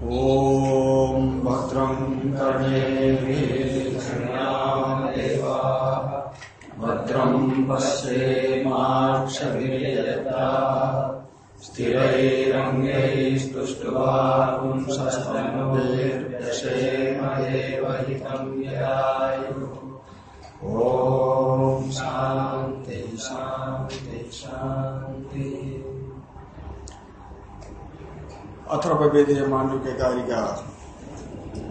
ॐ भद्रं कर्णेभिर्देवा भद्रं पश्येमाक्षभिर्यता स्थिरैरङ्गैस्तुष्ट्वापुंसस्तनोर्दशेमदेवहितं यदायुः। अथर्वेदीय मांडव के कारिका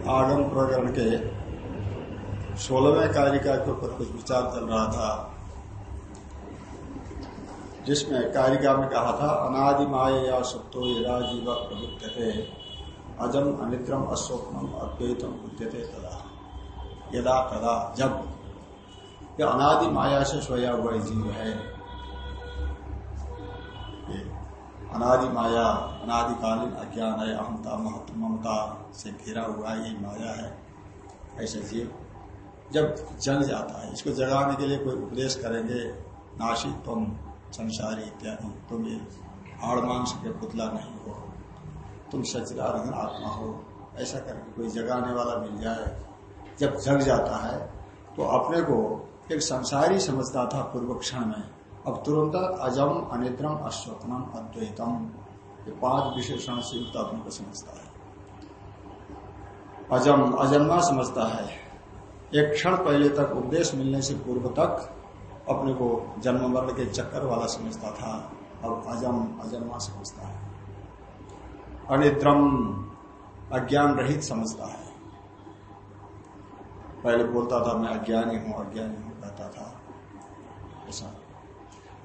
आगम प्रकरण के सोलहवें कारिका के ऊपर कुछ विचार चल रहा था, जिसमें कारिका में कहा था, अनादि माया सुप्तो यदा जीव प्रबुद्ध थे अजम अनिद्रम अस्वप्नम अद्वैतम बुद्धते तदा, यदा तदा जब अनादि माया से सोया हुआ जीव है अनादि माया अनादिकालीन अज्ञान है अहमता महत्व ममता से घिरा हुआ ये माया है। ऐसे जीव जब जग जाता है, इसको जगाने के लिए कोई उपदेश करेंगे, नाशी तुम संसारी इत्यादि तुम ये हाड़ मांस के पुतला नहीं हो, तुम सचिदानंद आत्मा हो, ऐसा करके कोई जगाने वाला मिल जाए। जब जग जाता है तो अपने को एक संसारी समझता था पूर्व क्षण में अब तुरंत अजम अनिद्रम अश्वप्नम अद्वैतम। ये पाँच विशेषण से युक्त अपने को समझता है। अजम, अजन्मा समझता है। एक क्षण पहले तक उपदेश मिलने से पूर्व तक अपने को जन्म मरण के चक्कर वाला समझता था। अब अजम, अजन्मा समझता है। अनिद्रम अज्ञान रहित समझता है। पहले बोलता था, मैं अज्ञानी हूँ अज्ञानी हूँ, कहता था। ऐसा।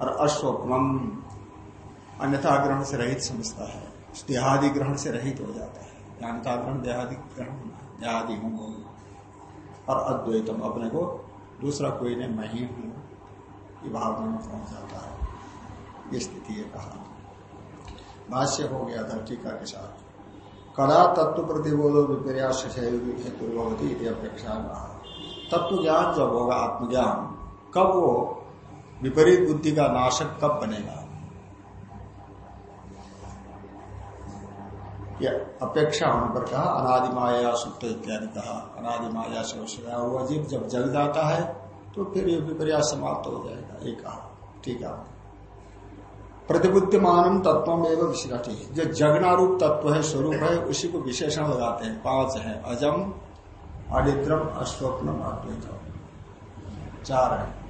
और अश्वप्नम अन्यथा ग्रहण से रहित समझता है। देहादि ग्रहण से रहित हो जाता है। अन्यथा ग्रहण देहादि ग्रहण देहादि हूँ और अद्वैतम, अपने को दूसरा कोई नहीं, मैं ही हूँ। ये भावना में पहुँच जाता है? ये स्थिति है कहा भाष्य हो गया था टीका के साथ। कदा तत्व प्रतिबोधो विपर्यास हेतु अपेक्षा तत्व ज्ञान जब होगा, आत्मज्ञान, कब वो विपरीत बुद्धि का नाशक कब बनेगा? अपेक्षा होने पर कहा, अनादि माया सुप्त इत्यादि कहा। अनादि माया से वशया हुआ जीव जब जग जाता है तो फिर ये विपर्यास समाप्त हो जाएगा। ये कहा। ठीक है। प्रतिबुद्धिमान तत्व एवं विशिष्ट। जो जगनारूप तत्व है, स्वरूप है, उसी को विशेषण लगाते हैं। पाँच है। अजम, अनिद्रम अस्वप्नम अद्वैतम। चार है।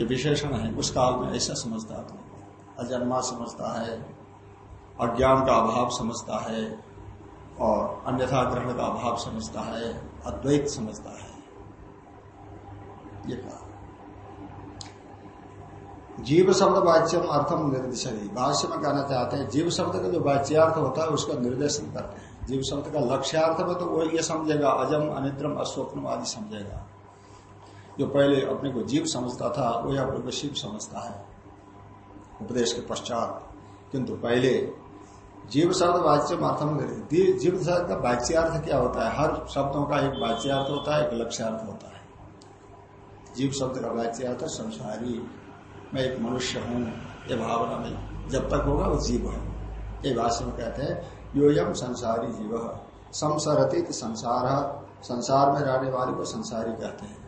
ये विशेषण है। उस काल में ऐसा समझता है अजन्मा समझता है, अज्ञान का अभाव समझता है और अन्यथा ग्रहण का अभाव समझता है, अद्वैत समझता है। ये कहा। जीव शब्द वाच्यम अर्थम निर्देशन भाष्य में कहना चाहते हैं, जीव शब्द का जो वाच्यार्थ होता है, उसका निर्देशन करते हैं। जीव शब्द का लक्ष्यार्थ में तो वो ये समझेगा, अजम, अनिद्रम, अस्वप्नम आदि समझेगा। जो पहले अपने को जीव समझता था, वो या अपने को शिव समझता है। उपदेश के पश्चात, किंतु पहले जीव शब्द वाच्य अर्थम जीव शब्द का वाच्यार्थ क्या होता है? हर शब्दों का एक वाच्यार्थ होता है, एक लक्ष्यार्थ होता है। जीव शब्द का वाच्यार्थ संसारी, मैं एक मनुष्य हूँ, ये भावना में जब तक होगा वो जीव है। ये भाषा में कहते हैं, योयम संसारी जीव संसरती संसार संसार में रहने वाले को संसारी कहते हैं।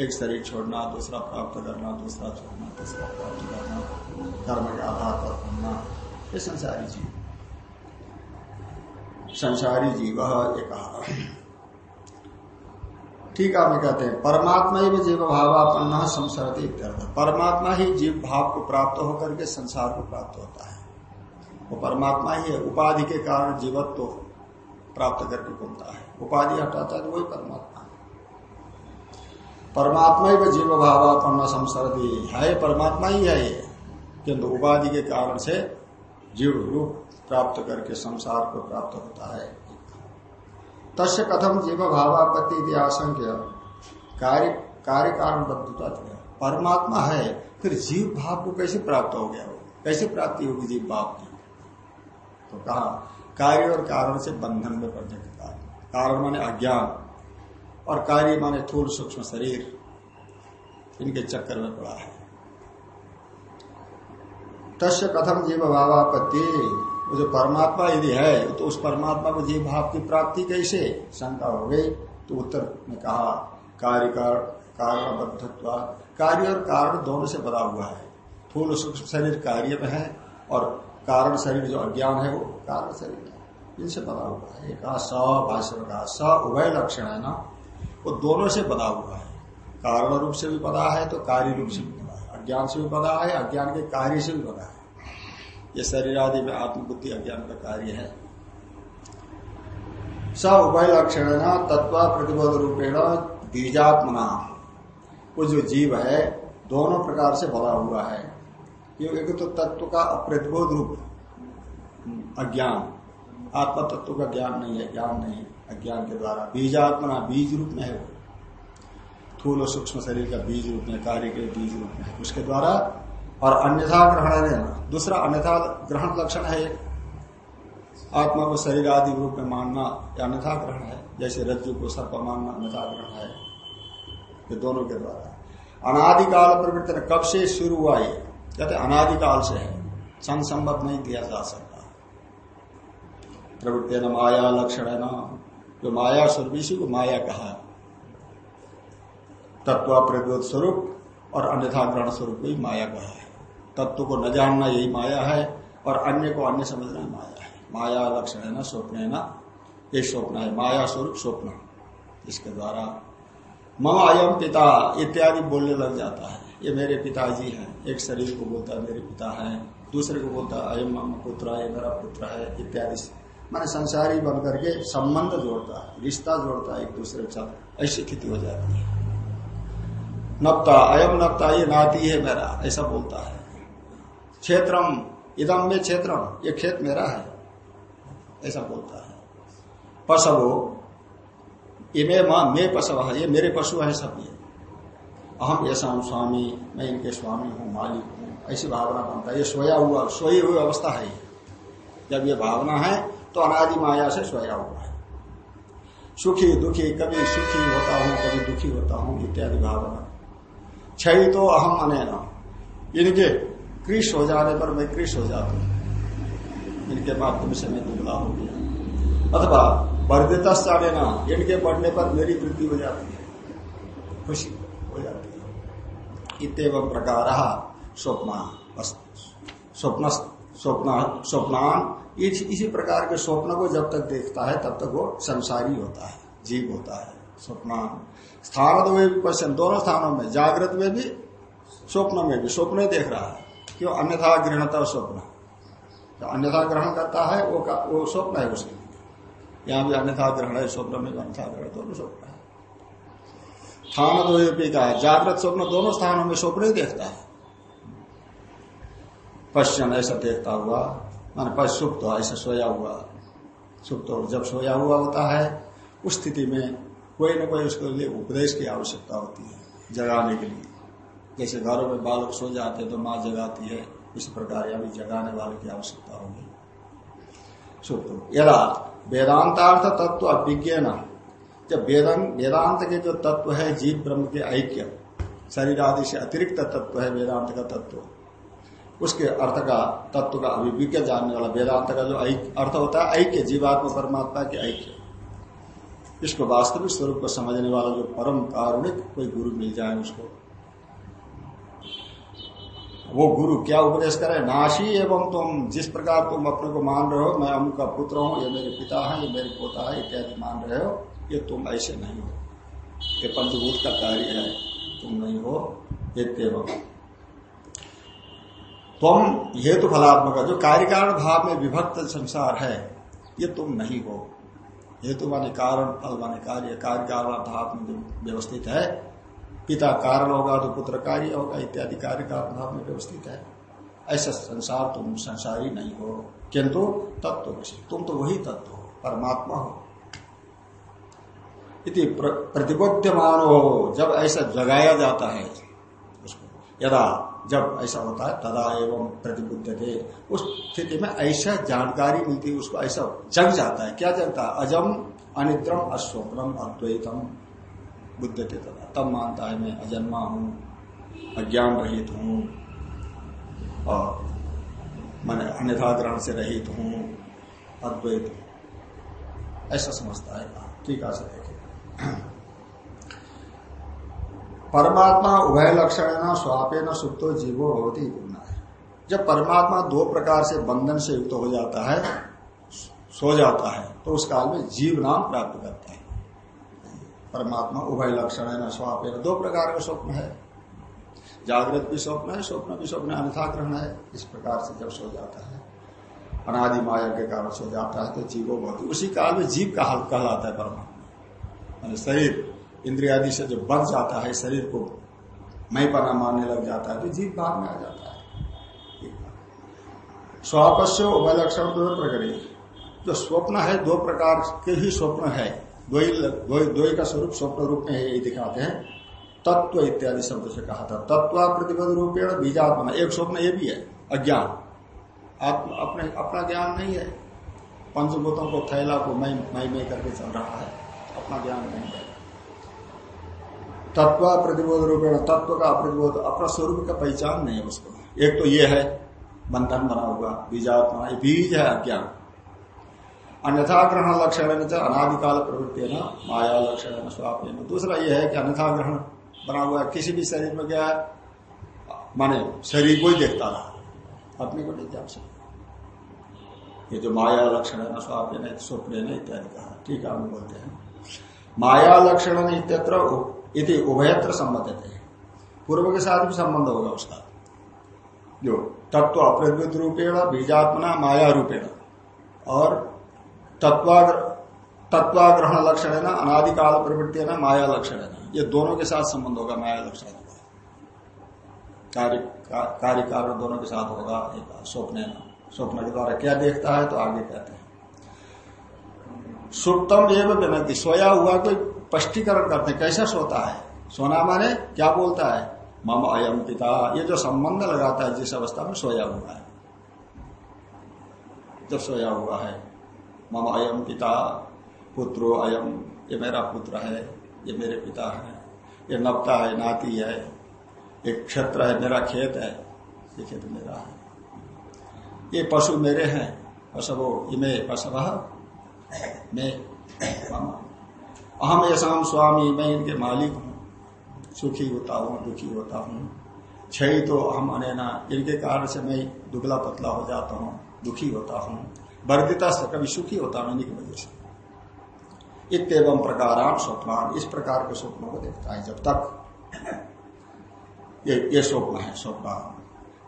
एक शरीर छोड़ना, दूसरा प्राप्त करना दूसरा छोड़ना, तीसरा प्राप्त करना कर्म के आधार पर होना ये संसारी जीव। संसारी जीव ये कहा। ठीक है मैं कहते हैं, परमात्मा ही जीव भावापन्न संसरती परमात्मा ही जीव भाव को प्राप्त होकर के संसार को प्राप्त होता है। वो परमात्मा ही है, उपाधि के कारण जीवत्व तो प्राप्त करके घूमता है। उपाधि हटाता है तो वही परमात्मा। परमात्मा ही जीव भावापन्न संसरती है, परमात्मा ही है ये। किंतु उपाधि के कारण से जीव रूप प्राप्त करके संसार को प्राप्त होता है। तस्य कथम जीव भावापत्ति आशंक्य। कार्य कार्य कारण बद्धता परमात्मा है, फिर जीव भाव को कैसे प्राप्त हो गया वो? कैसे प्राप्ति होगी जीव भाव की? तो कहा, कार्य और कारण से बंधन में पड़ने के कारण कारण माने अज्ञान और कार्य माने थूल सूक्ष्म शरीर, इनके चक्कर में पड़ा है। तस्य कथम जीव भावापत्ति, वो जो परमात्मा यदि है तो उस परमात्मा को जीव भाव की प्राप्ति कैसे? शंका हो गई। तो उत्तर ने कहा, कार्य कारणबद्धत्व, कार्य और कारण दोनों से बना हुआ है। थूल सूक्ष्म शरीर कार्य में है और कारण शरीर जो अज्ञान है, वो कारण शरीर है। इनसे बना हुआ है। कहा, स भाष्य में कहा, स उभय लक्षण है ना वो दोनों से बना हुआ है। कारण रूप से भी बना है तो कार्य रूप से भी बना है। अज्ञान से भी बना है, अज्ञान के कार्य से भी बना है। ये शरीर आदि में आत्मबुद्धि अज्ञान का कार्य है। स उभय लक्षण तत्व प्रतिबोध रूपेण बीजात्मना। वो जो जीव है, दोनों प्रकार से भरा हुआ है। क्योंकि तो तत्व का अप्रतिबोध रूप, अज्ञान। आत्मा तत्व का ज्ञान नहीं है, ज्ञान नहीं अज्ञान के द्वारा। बीजात्मना बीज रूप में है वो। थूल और सूक्ष्म शरीर का बीज रूप में, कार्य के बीज रूप में उसके द्वारा और अन्यथा ग्रहण दूसरा अन्यथा ग्रहण लक्षण है एक। आत्मा को शरीर आदि रूप में मानना या अन्यथा ग्रहण है। जैसे रज्जु को सर्प मानना अन्यथा ग्रहण है। ये दोनों के द्वारा। अनादिकाल प्रवृत्ति कब से शुरू हुआ ये? कहते अनादिकाल से है। संबद्ध नहीं दिया जा सकता। प्रवृत्ति न माया लक्षण है न जो माया स्वरूप इसी को माया कहा तत्व प्रद्योत स्वरूप और अन्यथा ग्रहण स्वरूप भी माया कहा है। तत्व को न जानना यही माया है और अन्य को अन्य समझना माया है। माया लक्षण है ना स्वप्न है ना ये स्वप्न है। माया स्वरूप, स्वप्न। इसके द्वारा मम अयम पिता इत्यादि बोलने लग जाता है। ये मेरे पिताजी हैं। एक शरीर को बोलता है, मेरे पिता है। दूसरे को बोलता है अयम मम पुत्र है, मेरा पुत्र है, इत्यादि। मैंने संसारी बन करके संबंध जोड़ता है, रिश्ता जोड़ता है एक दूसरे के साथ। ऐसी स्थिति हो जाती है। नपता, अयम नपता, ये नाती है मेरा, ऐसा बोलता है। क्षेत्रम, इदम में क्षेत्रम, ये खेत मेरा है, ऐसा बोलता है। पशवो इमे माँ मैं पशव ये मेरे पशु है सब ये। अहम ऐसा हूँ स्वामी, मैं इनके स्वामी हूँ, मालिक हूँ, ऐसी भावना बनता है। ये सोया हुआ, सोई हुई अवस्था है जब ये भावना है तो अनादि माया से सोया हुआ है। सुखी, दुखी, कभी सुखी होता हूँ, कभी दुखी होता हूँ, इत्यादि भावना। क्षय तो अहम अनैना इनके कृष हो जाने पर मैं कृष हो जाता हूँ। इनके माध्यम से मैं दुबला हो गया। अथवा वर्धित ना इनके बढ़ने पर मेरी वृद्धि हो जाती है। खुशी हो जाती है। इतव प्रकार स्वप्न स्वप्न स्वप्न स्वप्नान इसी प्रकार के स्वप्न को जब तक देखता है तब तक वो संसारी होता है जीव होता है। स्वप्नान स्थान में भी पश्चिम दोनों स्थानों में जागृत में भी स्वप्न में भी स्वप्न देख रहा है। क्यों? अन्यथा गृहणता स्वप्न। जो अन्यथा ग्रहण करता है वो का, वो स्वप्न है उसके लिए। यहाँ भी अन्यथा ग्रहण है स्वप्न में अन्यथा ग्रहण दोनों स्वप्न है। स्थान द्वयोपी का जागृत स्वप्न दोनों स्थानों में स्वप्न ही देखता है। पश्चिम ऐसा देखता हुआ मान पर सुप्त ऐसा सोया हुआ। सुप्त जब सोया हुआ होता है, उस स्थिति में कोई ना कोई उसके लिए उपदेश की आवश्यकता होती है, जगाने के लिए। जैसे घरों में बालक सो जाते हैं तो माँ जगाती है, इस प्रकार या भी जगाने वाले की आवश्यकता होगी। सुप्त यदा वेदांतार्थ तत्व अभिज्ञ न जब वेदांत के जो तत्व है, जीव ब्रह्म के ऐक्य, शरीर आदि से अतिरिक्त तत्व है, वेदांत का तत्व। उसके अर्थ का, तत्व का अभिज्ञ जानने वाला वेदांत का जो अर्थ होता है ऐक्य, जीवात्मा, परमात्मा के ऐक्य। इसको वास्तविक स्वरूप को समझने वाला जो परम कारुणिक कोई गुरु मिल जाए उसको। वो गुरु क्या उपदेश करे? नाशी एवं तुम, जिस प्रकार तुम अपने को मान रहे हो, मैं अमुक का पुत्र हूँ, ये मेरे पिता है, ये मेरे पोता है, इत्यादि मान रहे हो, ये तुम ऐसे नहीं हो। ये पंचभूत का कार्य है, तुम नहीं हो एवं तुम हेतु फलात्मक जो कार्यकारण भाव में विभक्त संसार है, ये तुम नहीं हो। हेतु माने कारण, फल माने कार्य कार्य कारण भाव में व्यवस्थित है, पिता कारण होगा तो पुत्र कार्य होगा, इत्यादि कार्य का भाव में व्यवस्थित है। ऐसा संसार तुम संसारी नहीं हो, किंतु तत्व तुम तो वही तत्व हो, परमात्मा हो। इति प्रतिबोध्यमान हो, जब ऐसा जगाया जाता है, उसको यदा जब ऐसा होता है, तदा एवं प्रतिबुद्ध थे उस स्थिति में ऐसा जानकारी मिलती है उसको ऐसा जग जाता है। क्या जगता है? अजम, अनिद्रम, अस्वप्नम, अद्वैतम। बुद्ध थे तथा तब मानता है, मैं अजन्मा हूँ, अज्ञान रहित हूँ, और मैंने अन्यथा ग्रहण से रहित हूँ, अद्वैत। ऐसा समझता है। ठीक है देखे परमात्मा उभय लक्षण न स्वापे न सुप्तो जीवो भवती गुना है। जब परमात्मा दो प्रकार से बंधन से युक्त हो जाता है, सो जाता है तो उस काल में जीव नाम प्राप्त करता है। परमात्मा उभय लक्षण है न स्वापे न दो प्रकार का स्वप्न है। जागृत भी स्वप्न है, स्वप्न भी स्वप्न अन्यथा ग्रहण है। इस प्रकार से जब सो जाता है, अनादि माया के कारण सो जाता है तो जीवो बहुत उसी काल में जीव का हाल कहलाता है परमात्मा। शरीर इंद्रियादि से जो बच जाता है, शरीर को मैं पना मानने लग जाता है तो जीव भाव में आ जाता है। स्वापस्य उभय लक्षण दो प्रकार जो स्वप्न है, दो प्रकार के ही स्वप्न है। दो का स्वरूप स्वप्न रूप में यही दिखाते हैं। तत्व इत्यादि शब्द से कहा था। तत्व प्रतिबद्ध रूपेण बीजात्मा। एक स्वप्न ये भी है, अज्ञान। आप अपने अपना ज्ञान नहीं है। पंचभूतों को थैला को मैं मैं मैं करके चल रहा है। अपना ज्ञान नहीं है। तत्व प्रतिबोध रूपेण तत्व का प्रतिबोध अपना स्वरूप का पहचान नहीं है उसको। एक तो ये है, बंधन बना हुआ, बीजात्मा, ये बीज है अज्ञान। अन्यथा ग्रहण लक्षण अनादिकाल प्रवृत्ति है ना माया लक्षण स्वाप दूसरा यह है कि अन्यथा ग्रहण बना हुआ किसी भी शरीर में गया, माने शरीर को ही देखता रहा अपने को नहीं जान ये जो माया लक्षण है स्वाप स्वप्न इत्यादि कहा। ठीक है, हम बोलते हैं। माया लक्षण इत्यत्र इति उभयत्र संबंधित है पूर्व के साथ भी संबंध होगा उसका। जो तत्व अप्रद्युत रूपेण, बीजात्मना, माया रूपेण। और तत्वाग्र, तत्वाग्रहण लक्षण है ना अनादिकाल प्रवृत्ति है ना माया लक्षण है ना ये दोनों के साथ संबंध होगा, माया लक्षण कार्य कार्य कारण दोनों के साथ होगा, एक स्वप्न स्वप्न के द्वारा क्या देखता है तो आगे कहते हैं। सुप्तम एवं विनती। सोया हुआ कोई स्पष्टीकरण करते हैं, कैसा सोता है? सोना माने क्या बोलता है? मम अयम पिता, ये जो संबंध लगाता है, जिस अवस्था में सोया हुआ है। जब सोया हुआ है, मम अयम पिता, पुत्रो अयम ये मेरा पुत्र है, ये मेरे पिता है, ये नपता है, नाती है, एक क्षेत्र है, मेरा खेत है, ये खेत मेरा है। ये पशु मेरे हैं, पशवो इमे पशव, मैं अहम यशाम स्वामी, मैं इनके मालिक हूँ। सुखी होता हूँ, दुखी होता हूँ। क्षय तो हम अनैना, इनके कारण से मैं दुबला पतला हो जाता हूँ, दुखी होता हूँ। वर्दिता से कभी सुखी होता हूँ, इन्हीं की वजह से। इतम प्रकार स्वप्न इस प्रकार के स्वप्नों को देखता है जब तक। ये ये स्वप्न है स्वप्न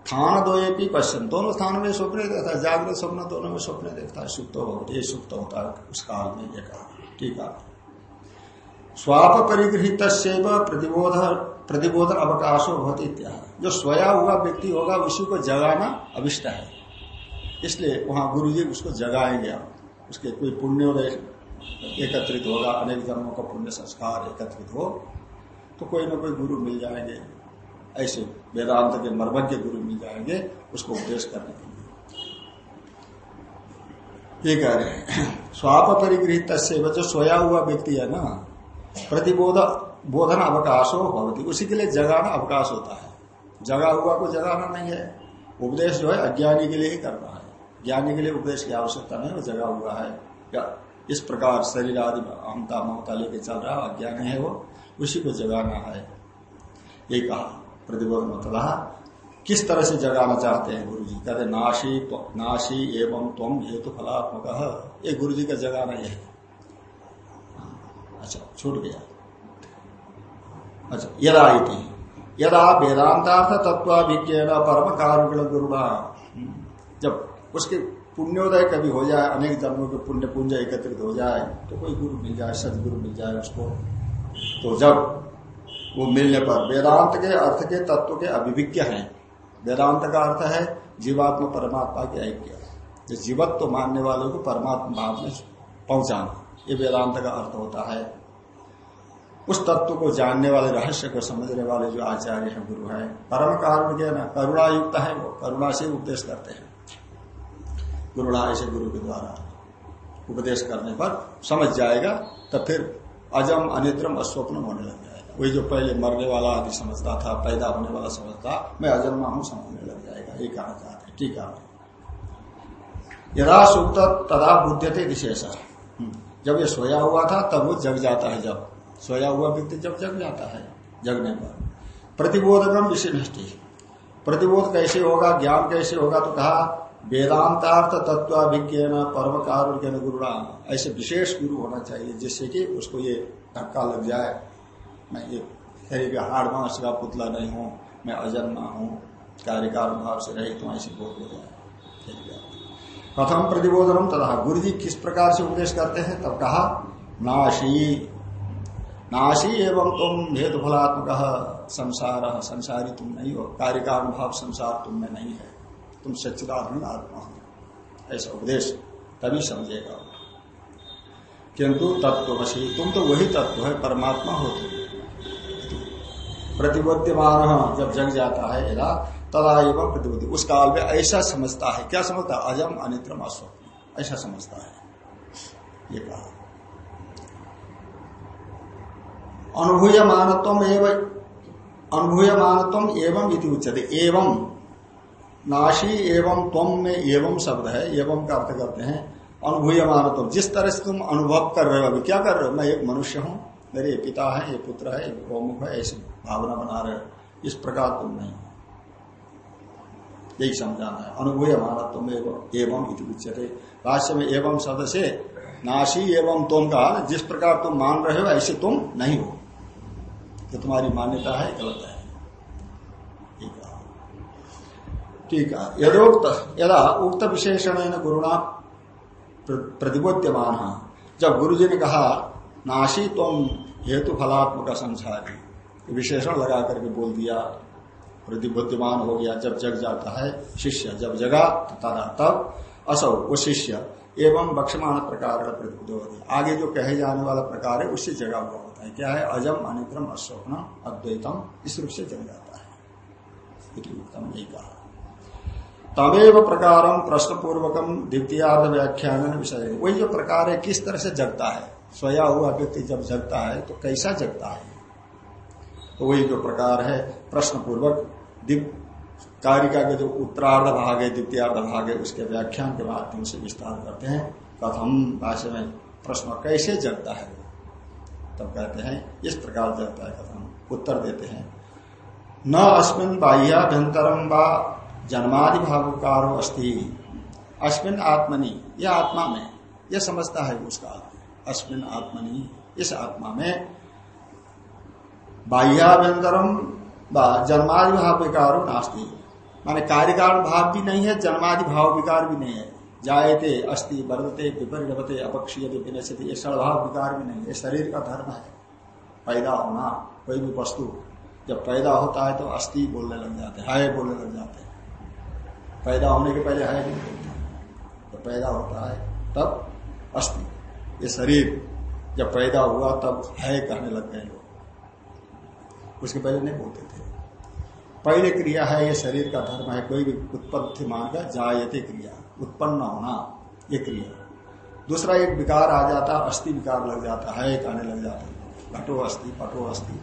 स्थान दो ये भी पश्चिम दोनों स्थान में स्वप्न देखता है, जागृत स्वप्न, दोनों में स्वप्न देखता है, सुप्त होता ये सुप्त होता है उस काल में ये कहा ठीक है। स्वाप परिगृहित प्रतिबोध प्रतिबोधन अवकाशो होती इत्यादि जो सोया हुआ व्यक्ति होगा, उसी को जगाना अभिष्ट है। इसलिए वहाँ गुरु जी उसको जगाएँगे। उसके कोई पुण्योदय एकत्रित होगा, अनेक जन्मों का पुण्य संस्कार एकत्रित हो तो कोई ना कोई गुरु मिल जाएँगे। ऐसे वेदांत के मर्मज्ञ गुरु मिल जाएँगे, उसको उपदेश करने के लिए। ये कह रहे हैं स्वाप परिगृहित जो सोया हुआ व्यक्ति है ना प्रतिबोध, बोधन अवकाश हो उसी के लिए जगाना अवकाश होता है। जगा हुआ को जगाना नहीं है। उपदेश जो है, अज्ञानी के लिए ही करना है। ज्ञानी के लिए उपदेश की आवश्यकता नहीं, वो जगा हुआ है। या इस प्रकार शरीर आदि अहमता ममता लेके चल रहा है, अज्ञानी है वो, उसी को जगाना है। ये कहा, प्रतिबोध मतलब किस तरह से जगाना चाहते हैं गुरु जी कहते नाशी नाशी एवं तुम हेतु फलात्मक ये गुरु जी का जगाना यह है। अच्छा छूट गया। अच्छा यदा इति। यदा वेदांतार्थ तत्वाभिज्ञ परम कारुण गुरुणा जब उसके पुण्योदय कभी हो जाए, अनेक जन्मों के पुण्य पुंज एकत्रित हो जाए तो कोई गुरु मिल जाए, सदगुरु मिल जाए उसको। तो जब वो मिलने पर वेदांत के अर्थ के, तत्व के अभिभिज्ञ हैं। वेदांत का अर्थ है जीवात्मा परमात्मा के ऐक्य। जो जीवत्व तो मानने वालों को परमात्मा भाव में पहुंचाना। ये वेदांत का अर्थ होता है। उस तत्व को जानने वाले, रहस्य को समझने वाले जो आचार्य हैं, गुरु है, परम कारण के ना करुणा युक्त है वो करुणा से उपदेश करते हैं। गुरुणा ऐसे गुरु के द्वारा उपदेश करने पर समझ जाएगा तो फिर अजम, अनिद्रम अस्वप्न होने लग जाएगा। वही जो पहले मरने वाला आदि समझता था, पैदा होने वाला समझता, मैं अजन्मा हूँ, समझने लग जाएगा। ये कहा चाहते ठीक है। यदा सुप्त तदा बुद्धते विशेष। हम्म। जब ये सोया हुआ था, तब वो जग जाता है जब। सोया हुआ व्यक्ति जब जग जाता है, जगने पर। प्रतिबोधकम विशिष्टि। प्रतिबोध कैसे होगा, ज्ञान कैसे होगा तो कहा, वेदांतार्थ तत्वाभिज्ञान परम कारुण गुरुड़ा ऐसे विशेष गुरु होना चाहिए, जिससे कि उसको ये धक्का लग जाए। मैं ये शरीर के हाड़ मांस का पुतला नहीं हूँ, मैं अजन्मा हूँ कार्यकार भाव से रहित हूँ, ऐसे बोध हो। जाए प्रथम प्रतिबोधनम तथा गुरु जी किस प्रकार से उपदेश करते हैं? तब कहा, नाशी। नाशी एवं तुम हेतु फलात्मक संसार, संसारी तुम नहीं हो। कार्य का अनुभाव संसार तुम में नहीं है। तुम सच्चिदात्म आत्मा हो। ऐसा उपदेश तभी समझेगा। किंतु तत्वसी तुम तो वही तत्व है, परमात्मा हो तुम। प्रतिबद्धमान जब जग जाता है, यदा तदा एवं प्रतिबुद्धि उस काल में ऐसा समझता है। क्या समझता है? अजम अनित्रम अस्वप्न ऐसा समझता है। ये कहा। अनुभूय मानत्व एवं अनुभूय मानत्व एवं इति उच्चते एवं नाशी, एवं त्वम में एवं शब्द है। एवं का अर्थ करते हैं। अनुभूय मानत्व जिस तरह से तुम अनुभव कर रहे हो अभी, क्या कर रहे हो? मैं एक मनुष्य हूँ। मेरे पिता है, ये पुत्र है, ये गौमुख है, ऐसी भावना बना रहे इस प्रकार तुम नहीं यही समझाना है अनुभूय मानत्व एवं एवं उच्चते भाष्य में एवं सदस्य नाशी एवं तुम का जिस प्रकार तुम मान रहे हो ऐसे तुम नहीं हो जो तुम्हारी मान्यता है गलत है ठीक है यदोक्त यदा उक्त विशेषण गुरुणा प्रतिबोध्यमान जब गुरु जी ने कहा नाशी तुम हेतु फलात्मक संसारी विशेषण लगा करके बोल दिया प्रतिबुद्धिमान हो गया, जब जग जाता है, शिष्य जब जगा तथा तब असौ, वो शिष्य। एवं बक्षमान प्रकार प्रतिबुद्ध आगे जो कहे जाने वाला प्रकार है, उससे जगा हुआ होता है। क्या है? अजम अनित्रम अस्वप्न अद्वैतम, इस रूप से जग जाता है। तमेव प्रकार प्रश्न पूर्वकम द्वितीयार्ध व्याख्यान विषय। वही जो प्रकार है, किस तरह से जगता है? सोया हुआ व्यक्ति जब जगता है तो कैसा जगता है? तो वही जो प्रकार है प्रश्न पूर्वक दिव्य कारिका के जो उत्तरार्ध भाग है, द्वितीयार्ध भाग है, उसके व्याख्यान के माध्यम से विस्तार करते हैं। कथम भाषा में प्रश्न कैसे जगता है? तब कहते हैं, इस प्रकार जगता है कथम। उत्तर देते हैं। न अस्मिन बाह्याभ्यंतरम व जन्मादि भावकारो अस्थि अस्मिन आत्मनि, यह आत्मा में, यह समझता है उसका अस्मिन आत्मनि, इस आत्मा में बाह्याभ्यंतरम व जन्मादि भाव विकारो नास्ती। माने कार्यकारण भाव भी नहीं है, जन्मादि भाव विकार भी नहीं है। जायते अस्थि वर्धते विपरिणवते अपक्षीय विनश्यति, ये सड़भाव विकार भी नहीं है। शरीर का धर्म है। पैदा होना, कोई भी वस्तु जब पैदा होता है तो अस्थि बोलने लग जाते हैं, हाय बोलने लग जाते हैं। पैदा होने के पहले हाय नहीं बोलते तो पैदा होता है, तब अस्थि ये शरीर जब पैदा हुआ, तब है कहने लग गए लोग। उसके पहले नहीं बोलते थे। पहले क्रिया है, ये शरीर का धर्म है, कोई भी उत्पत्ति मार्ग, जायते क्रिया, उत्पन्न होना, ये क्रिया। दूसरा एक विकार आ जाता, अस्थि विकार लग जाता है कहने लग जाता। घटो अस्थि, पटो अस्थि,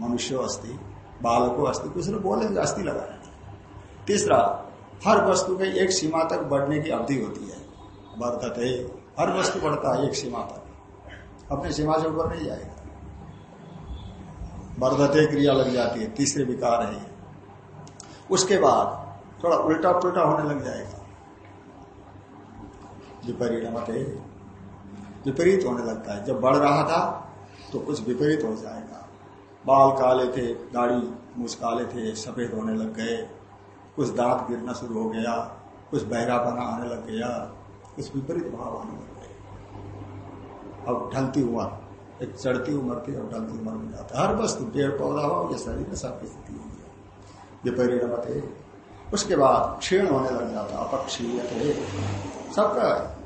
मनुष्य अस्थि, बालको अस्थि, कुछ लोग बोलेंगे अस्थि लगा तीसरा, हर वस्तु के एक सीमा तक बढ़ने की अवधि होती है। वर्धते, हर वस्तु बढ़ता है एक सीमा तक। अपने सीमा से ऊपर नहीं जाएगा। वर्धते क्रिया लग जाती है, तीसरे विकार है उसके बाद थोड़ा उल्टा पुल्टा होने लग जाएगा। विपरीत विपरीत होने लगता है। जब बढ़ रहा था तो कुछ विपरीत हो जाएगा। बाल काले थे, दाढ़ी मुझ काले थे, सफ़ेद होने लग गए। कुछ दांत गिरना शुरू हो गया, कुछ बहरापना आने लग गया, कुछ विपरीत भाव आने लग गए। अब ढलती उम्र एक चढ़ती उम्र थी और ढलती उम्र में जाता है। हर वस्तु, पेड़ पौधा हो या शरीर में सबकी स्थिति हुई है। विपरीत उसके बाद क्षीण होने लग जाता अपक्षीय थे सबका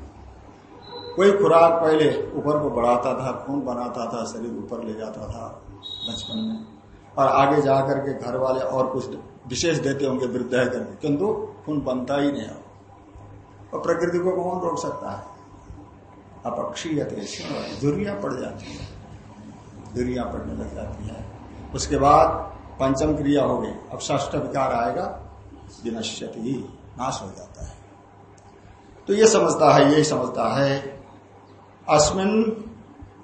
कोई खुराक पहले ऊपर को बढ़ाता था, खून बनाता था, शरीर ऊपर ले जाता था बचपन में। और आगे जाकर के घर वाले और कुछ विशेष देते होंगे वृद्ध करके। किंतु खून बनता ही नहीं और प्रकृति को कौन रोक सकता है? अपक्षीय दुरिया पड़ जाती है। दुरिया पड़ने लग जाती है। उसके बाद पंचम क्रिया हो गई। अब ष्ठ विकार आएगा, विनश्यति, नाश हो जाता है। तो ये समझता है, यही समझता है, अस्मिन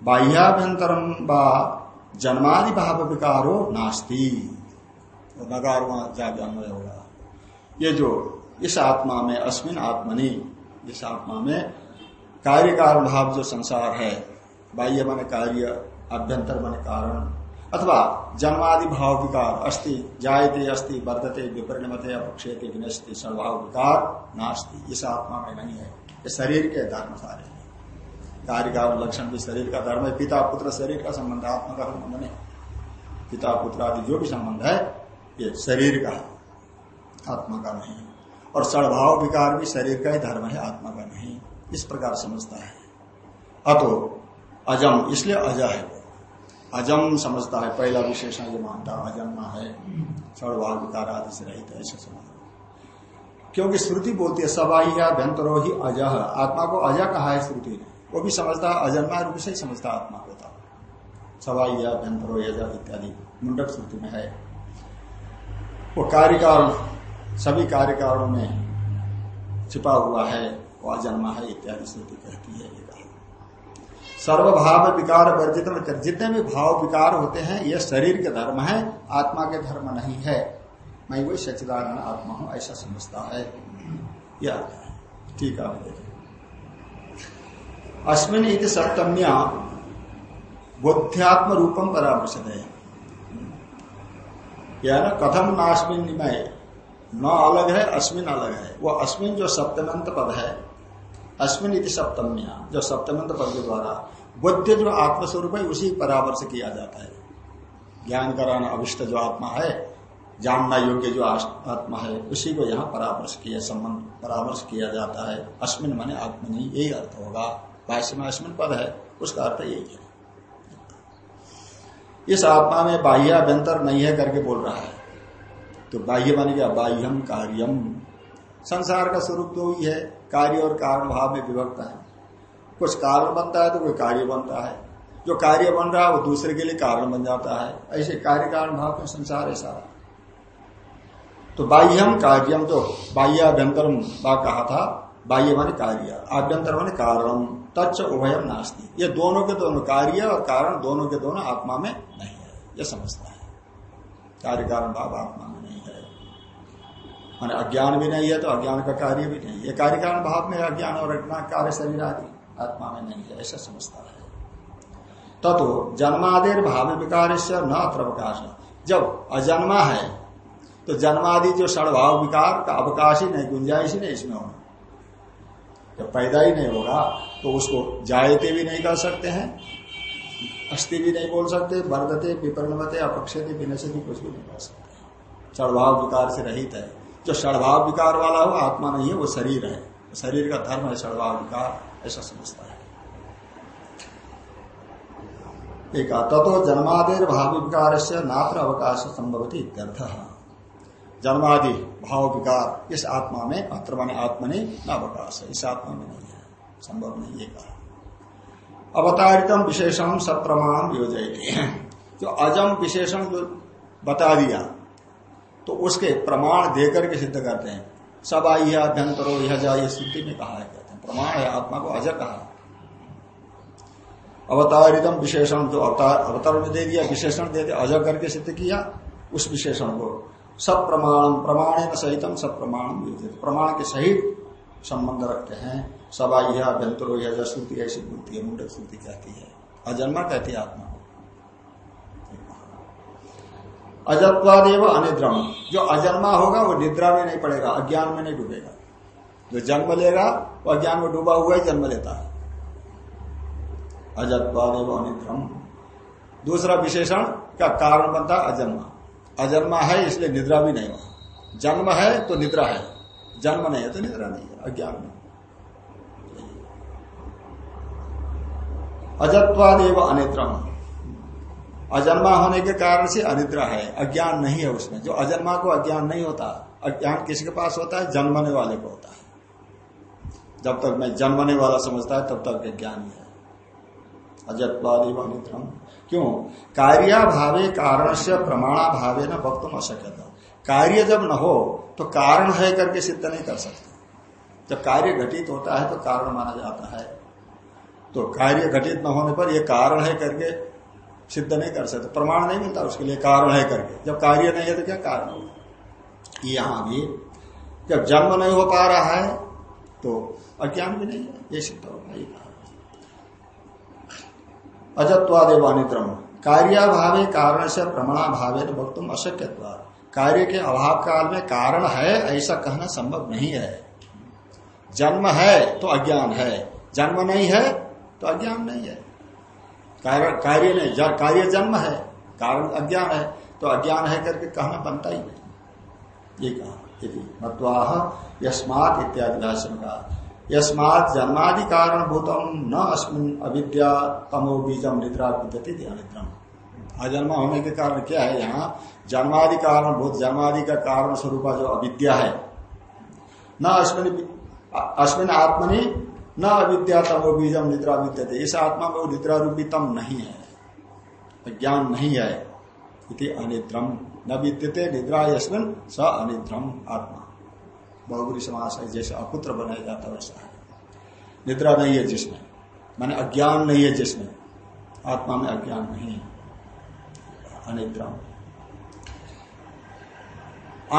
बाह्याभ्यंतरम बा जन्मादि भाव विकारो नास्ती। तो नगार वहाँ होगा। ये जो इस आत्मा में, अस्मिन आत्मनि, इस आत्मा में कार्य कारण भाव जो संसार है, बाह्य मन कार्य, अभ्यंतर मन कारण, अथवा जन्मादि भाव विकार अस्ति, जायते, अस्ति, वर्धते, विपरिणमते, अपक्षेते विनस्ती स्वभाव विकार नास्ति इस आत्मा में नहीं है। ये शरीर के धर्म सारे कार्य का लक्षण भी शरीर का धर्म है, पिता पुत्र शरीर का संबंध, आत्मा का संबंध नहीं। पिता पुत्र आदि जो भी संबंध है, ये शरीर का आत्मा का नहीं। और सड़भाव विकार भी शरीर का ही धर्म है, आत्मा का नहीं। इस प्रकार समझता है। अतो, अजम, इसलिए अज है। अजम समझता है, पहला विशेषण जो मानता अजन्मा है सड़भाव विकार आदि से रहित ऐसा समझ क्योंकि श्रुति बोलती है सबाही या व्यंतरो ही अजह। आत्मा को अजह कहा है श्रुति। ने वो भी समझता है, अजन्मा रूप से ही समझता आत्मा को था सबाही या व्यंतरो यज इत्यादि मुंडक श्रुति में है। वो कार्यकाल सभी कार्यकालों में छिपा हुआ है। वो अजन्मा है इत्यादि श्रुति कहती है ये सर्वभाव विकार वर्जित जितने भी भाव विकार होते हैं, ये शरीर के धर्म है, आत्मा के धर्म नहीं है। मैं वही सचिदानंद आत्मा हूँ, ऐसा समझता है। या, ठीक है। अश्विन इति सप्तम्या बुद्ध्यात्म रूपम परामर्श है यह ना कथम नास्मिन निमय। न अलग है अश्विन अलग है। वो अस्मिन जो सप्तमंत पद है अश्विन इति सप्तम्या। जो सप्तमंत पद के द्वारा बुद्ध जो आत्मस्वरूप है, उसी परामर्श किया जाता है। ज्ञान कराना अविष्ट जो आत्मा है, जानना योग्य जो आत्मा है, उसी को यहाँ परामर्श किया संबंध परामर्श किया जाता है। अश्विन माने आत्मनि, यही अर्थ होगा। भाष्य में अश्विन पद है, उसका अर्थ यही है। इस आत्मा में बाह्याभ्यंतर नहीं है करके बोल रहा है। तो बाह्य माने क्या? बाह्यम कार्यम संसार का स्वरूप तो ही है। कार्य और कारण भाव में विभक्त है। कुछ कारण बनता है तो कोई कार्य बनता है। जो कार्य बन रहा है, वो दूसरे के लिए कारण बन जाता है। ऐसे कार्य कारण भाव में संसार है सारा। तो बाह्यम कार्यम तो बाह्याभ्यंतरम बा कहा था। बाह्य माने कार्य, आभ्यंतर माने कारण। तच्च उभयम नास्ती। ये दोनों के दोनों कार्य और कारण दोनों के दोनों आत्मा में नहीं है। यह समझता है। कार्य कारण भाव आत्मा में नहीं माने अज्ञान भी नहीं है तो अज्ञान का कार्य भी नहीं है। कार्य कारण भाव में अज्ञान और अज्ञान कार्य शरीर आदि आत्मा में नहीं है, ऐसा समझता है। ततो जन्मादेर भाव विकार से न अत्र अवकाश। जब अजन्मा है तो जन्मादि जो सड़भाव विकार का अवकाश ही नहीं, गुंजाइश ही नहीं इसमें होना। जब पैदा ही नहीं होगा तो उसको जायते भी नहीं कर सकते हैं, अस्थि भी नहीं बोल सकते, वर्धते, विपरिणमते, अपक्षते विनशति कुछ भी नहीं कर सकते। सड़भाव विकार से रहित है। जो सड़भाव विकार वाला हो, आत्मा नहीं है, वो शरीर है। शरीर का धर्म है सड़भाव विकार ऐसा समझता है। एक तथो जन्मादेर भाव विकार से नात्र अवकाश संभवती इत्यर्थ। जन्मादि भाव विकार इस आत्मा में अत्र माने आत्मा ने न अवकाश है। इस आत्मा में नहीं है। संभव नहीं ये कहा। अवतारितम विशेषण सप्रमाण योजना जो अजम विशेषण जो बता दिया तो उसके प्रमाण देकर के सिद्ध करते हैं। सब आई है अभ्यंतरो यह जाइए स्थिति में कहा है, कहते हैं। प्रमाण है, आत्मा को अजय कहा अवतारितम विशेषण जो अवतार अवतार में दे दिया, विशेषण दे दिया अजय करके सिद्ध किया, उस विशेषण को। सब प्रमाण प्रमाण सहितम सब प्रमाण प्रमाण के सहित संबंध रखते हैं। सभा यह अभ्यंतरो यह श्रुति ऐसी बोलती है मुंडक श्रुति कहती है। अजन्मा कहती है आत्मा। अजत्वादेव अनिद्रम। जो अजन्मा होगा, वो निद्रा में नहीं पड़ेगा, अज्ञान में नहीं डूबेगा। जो जन्म लेगा, वो अज्ञान में डूबा हुआ ही जन्म लेता है। अजत्वादेव अनिद्रम। दूसरा विशेषण, का कारण बनता है अजन्मा। अजन्मा है, इसलिए निद्रा भी नहीं हुआ जन्म है तो निद्रा है। जन्म नहीं है तो निद्रा नहीं है, अज्ञान में। अजत्वादेव अनिद्रम। अजन्मा होने के कारण से अनिद्रा है, अज्ञान नहीं है उसमें। जो अजन्मा को अज्ञान नहीं होता, अज्ञान किसके पास होता है? जन्मने वाले को होता है। जब तक मैं जन्मने वाला समझता है, तब तक ज्ञान है। अजत्वादी अनिद्रम क्यों? कार्याभावे कारण से प्रमाणा भावे न वक्त न था कार्य जब न हो तो कारण है करके सिद्ध नहीं कर सकते। जब कार्य घटित होता है तो कारण माना जाता है। तो कार्य घटित न होने पर यह कारण है करके सिद्ध नहीं कर सकते, प्रमाण नहीं मिलता उसके लिए कारण है करके। जब कार्य नहीं है तो क्या कारण होगा? यहाँ भी जब जन्म नहीं हो पा रहा है तो अज्ञान भी नहीं है। ये सिद्ध होगा, ये कहा अजत्वादेव अनिद्रम कार्याभावे कारण से प्रमाणा भावे वक्तुम अशक्य कार्य के अभाव काल में कारण है, ऐसा कहना संभव नहीं है। जन्म है तो अज्ञान है। जन्म नहीं है तो अज्ञान नहीं है। कार्य नहीं कार्य जन्म है, कारण अज्ञान है तो अज्ञान है करके कहना बनता ही नहीं। ये कहा मत्वाह, यस्मात इत्यादि भाषण का यस्मात जन्मादि कारण भूतम न अस्मिन अविद्या तमो बीजम निद्रा विद्यति अनिद्रम अजन्मा होने के कारण क्या है यहाँ? जन्मादि कारण भूत जन्मादि का कारण स्वरूप जो अविद्या है। न अश्विन अश्विन आत्मनि न अविद्या तमो बीजम निद्रा विद्यते। इस आत्मा में वो निद्रा रूपी तम नहीं है। ज्ञान नहीं है। इति अनिद्रम। न विद्यते निद्रा यशमिन स अनिद्रम आत्मा। बहुबरी समास है, जैसे अपुत्र बनाया जाता वैसा है। निद्रा नहीं है जिसमें। माने अज्ञान नहीं है जिसमें। आत्मा में अज्ञान नहीं है। अनिद्रम।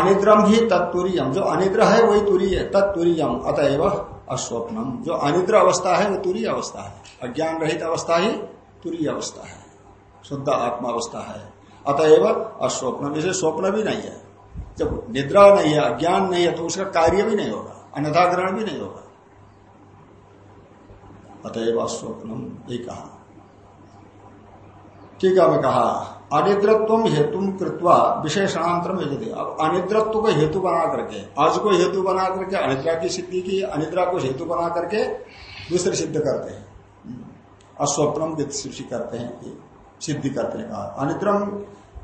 अनिद्रम ही तत्तुरियम। जो अनिद्र है, वही तुरी है। तत्तुरियम। अतएव अस्वप्नम। जो अनिद्र अवस्था है, वो तुरी अवस्था है। अज्ञान रहित अवस्था ही तुरी अवस्था है। शुद्ध आत्मा अवस्था है। अतएव अस्वप्न जैसे स्वप्न भी नहीं है। जब निद्रा नहीं है, अज्ञान नहीं है तो उसका कार्य भी नहीं होगा अन्यथा ग्रहण भी नहीं होगा। अतएव अस्वप्नम, ये कहा। ठीक है मैं कहा अनिद्रत्व हेतु कृत्वा विशेषणांतर में यदि अब अनिद्रत्व को हेतु बना करके, आज को हेतु बना करके, अनिद्रा की सिद्धि की, अनिद्रा को हेतु बना करके दूसरे सिद्ध करते हैं। अस्वप्नम की करते हैं सिद्धि करते हैं कहा। अनिद्रम,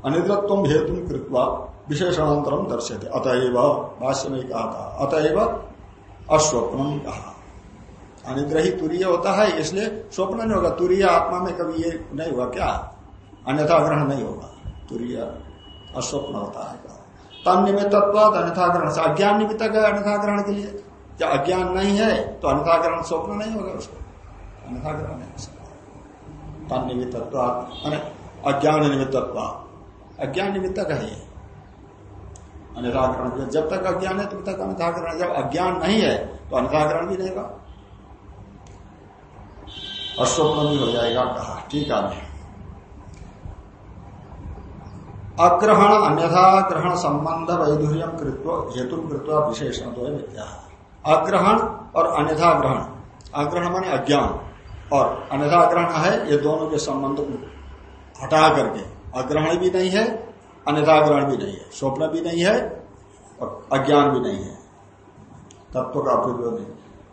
अनिद्रत्व हेतु कृत्वा विशेषणांतरम दर्शते अतएव, भाष्य में कहा था, अतएव अस्वप्नम कहा। अनिद्र ही तुरीय होता है, इसलिए स्वप्न नहीं होगा। तुरीय आत्मा में कभी ये नहीं हुआ क्या? अन्यथा ग्रहण नहीं होगा। तुरीय अस्वप्न होता है। तन निमित्तत्वाद अन्यथा ग्रहण। अज्ञान निमित्त है अन्यथा ग्रहण के लिए। जब अज्ञान नहीं है तो अन्यथा ग्रहण स्वप्न नहीं होगा उसको। अन्यथा ग्रहण नहीं हो सकता तन निमित्तत्वाद अज्ञान निमित्तत्व अज्ञान निमित्त है ये अन्यथा ग्रहण जब तक अज्ञान है, तब तक अन्यथा ग्रहण। जब अज्ञान नहीं है तो अन्यथा ग्रहण भी रहेगा होगा। अस्वप्न भी हो जाएगा, कहा। ठीक है अग्रहण, अन्यथा ग्रहण संबंध वैधुर्य हेतु विशेषण तो विद्या अग्रहण और अन्यथा ग्रहण। अग्रहण माने अज्ञान। और अन्यथा ग्रहण है, ये दोनों के संबंध को हटा करके। अग्रहण भी नहीं है, अन्यथा ग्रहण भी नहीं है। स्वप्न भी नहीं है और अज्ञान भी नहीं है। तत्व का नहीं।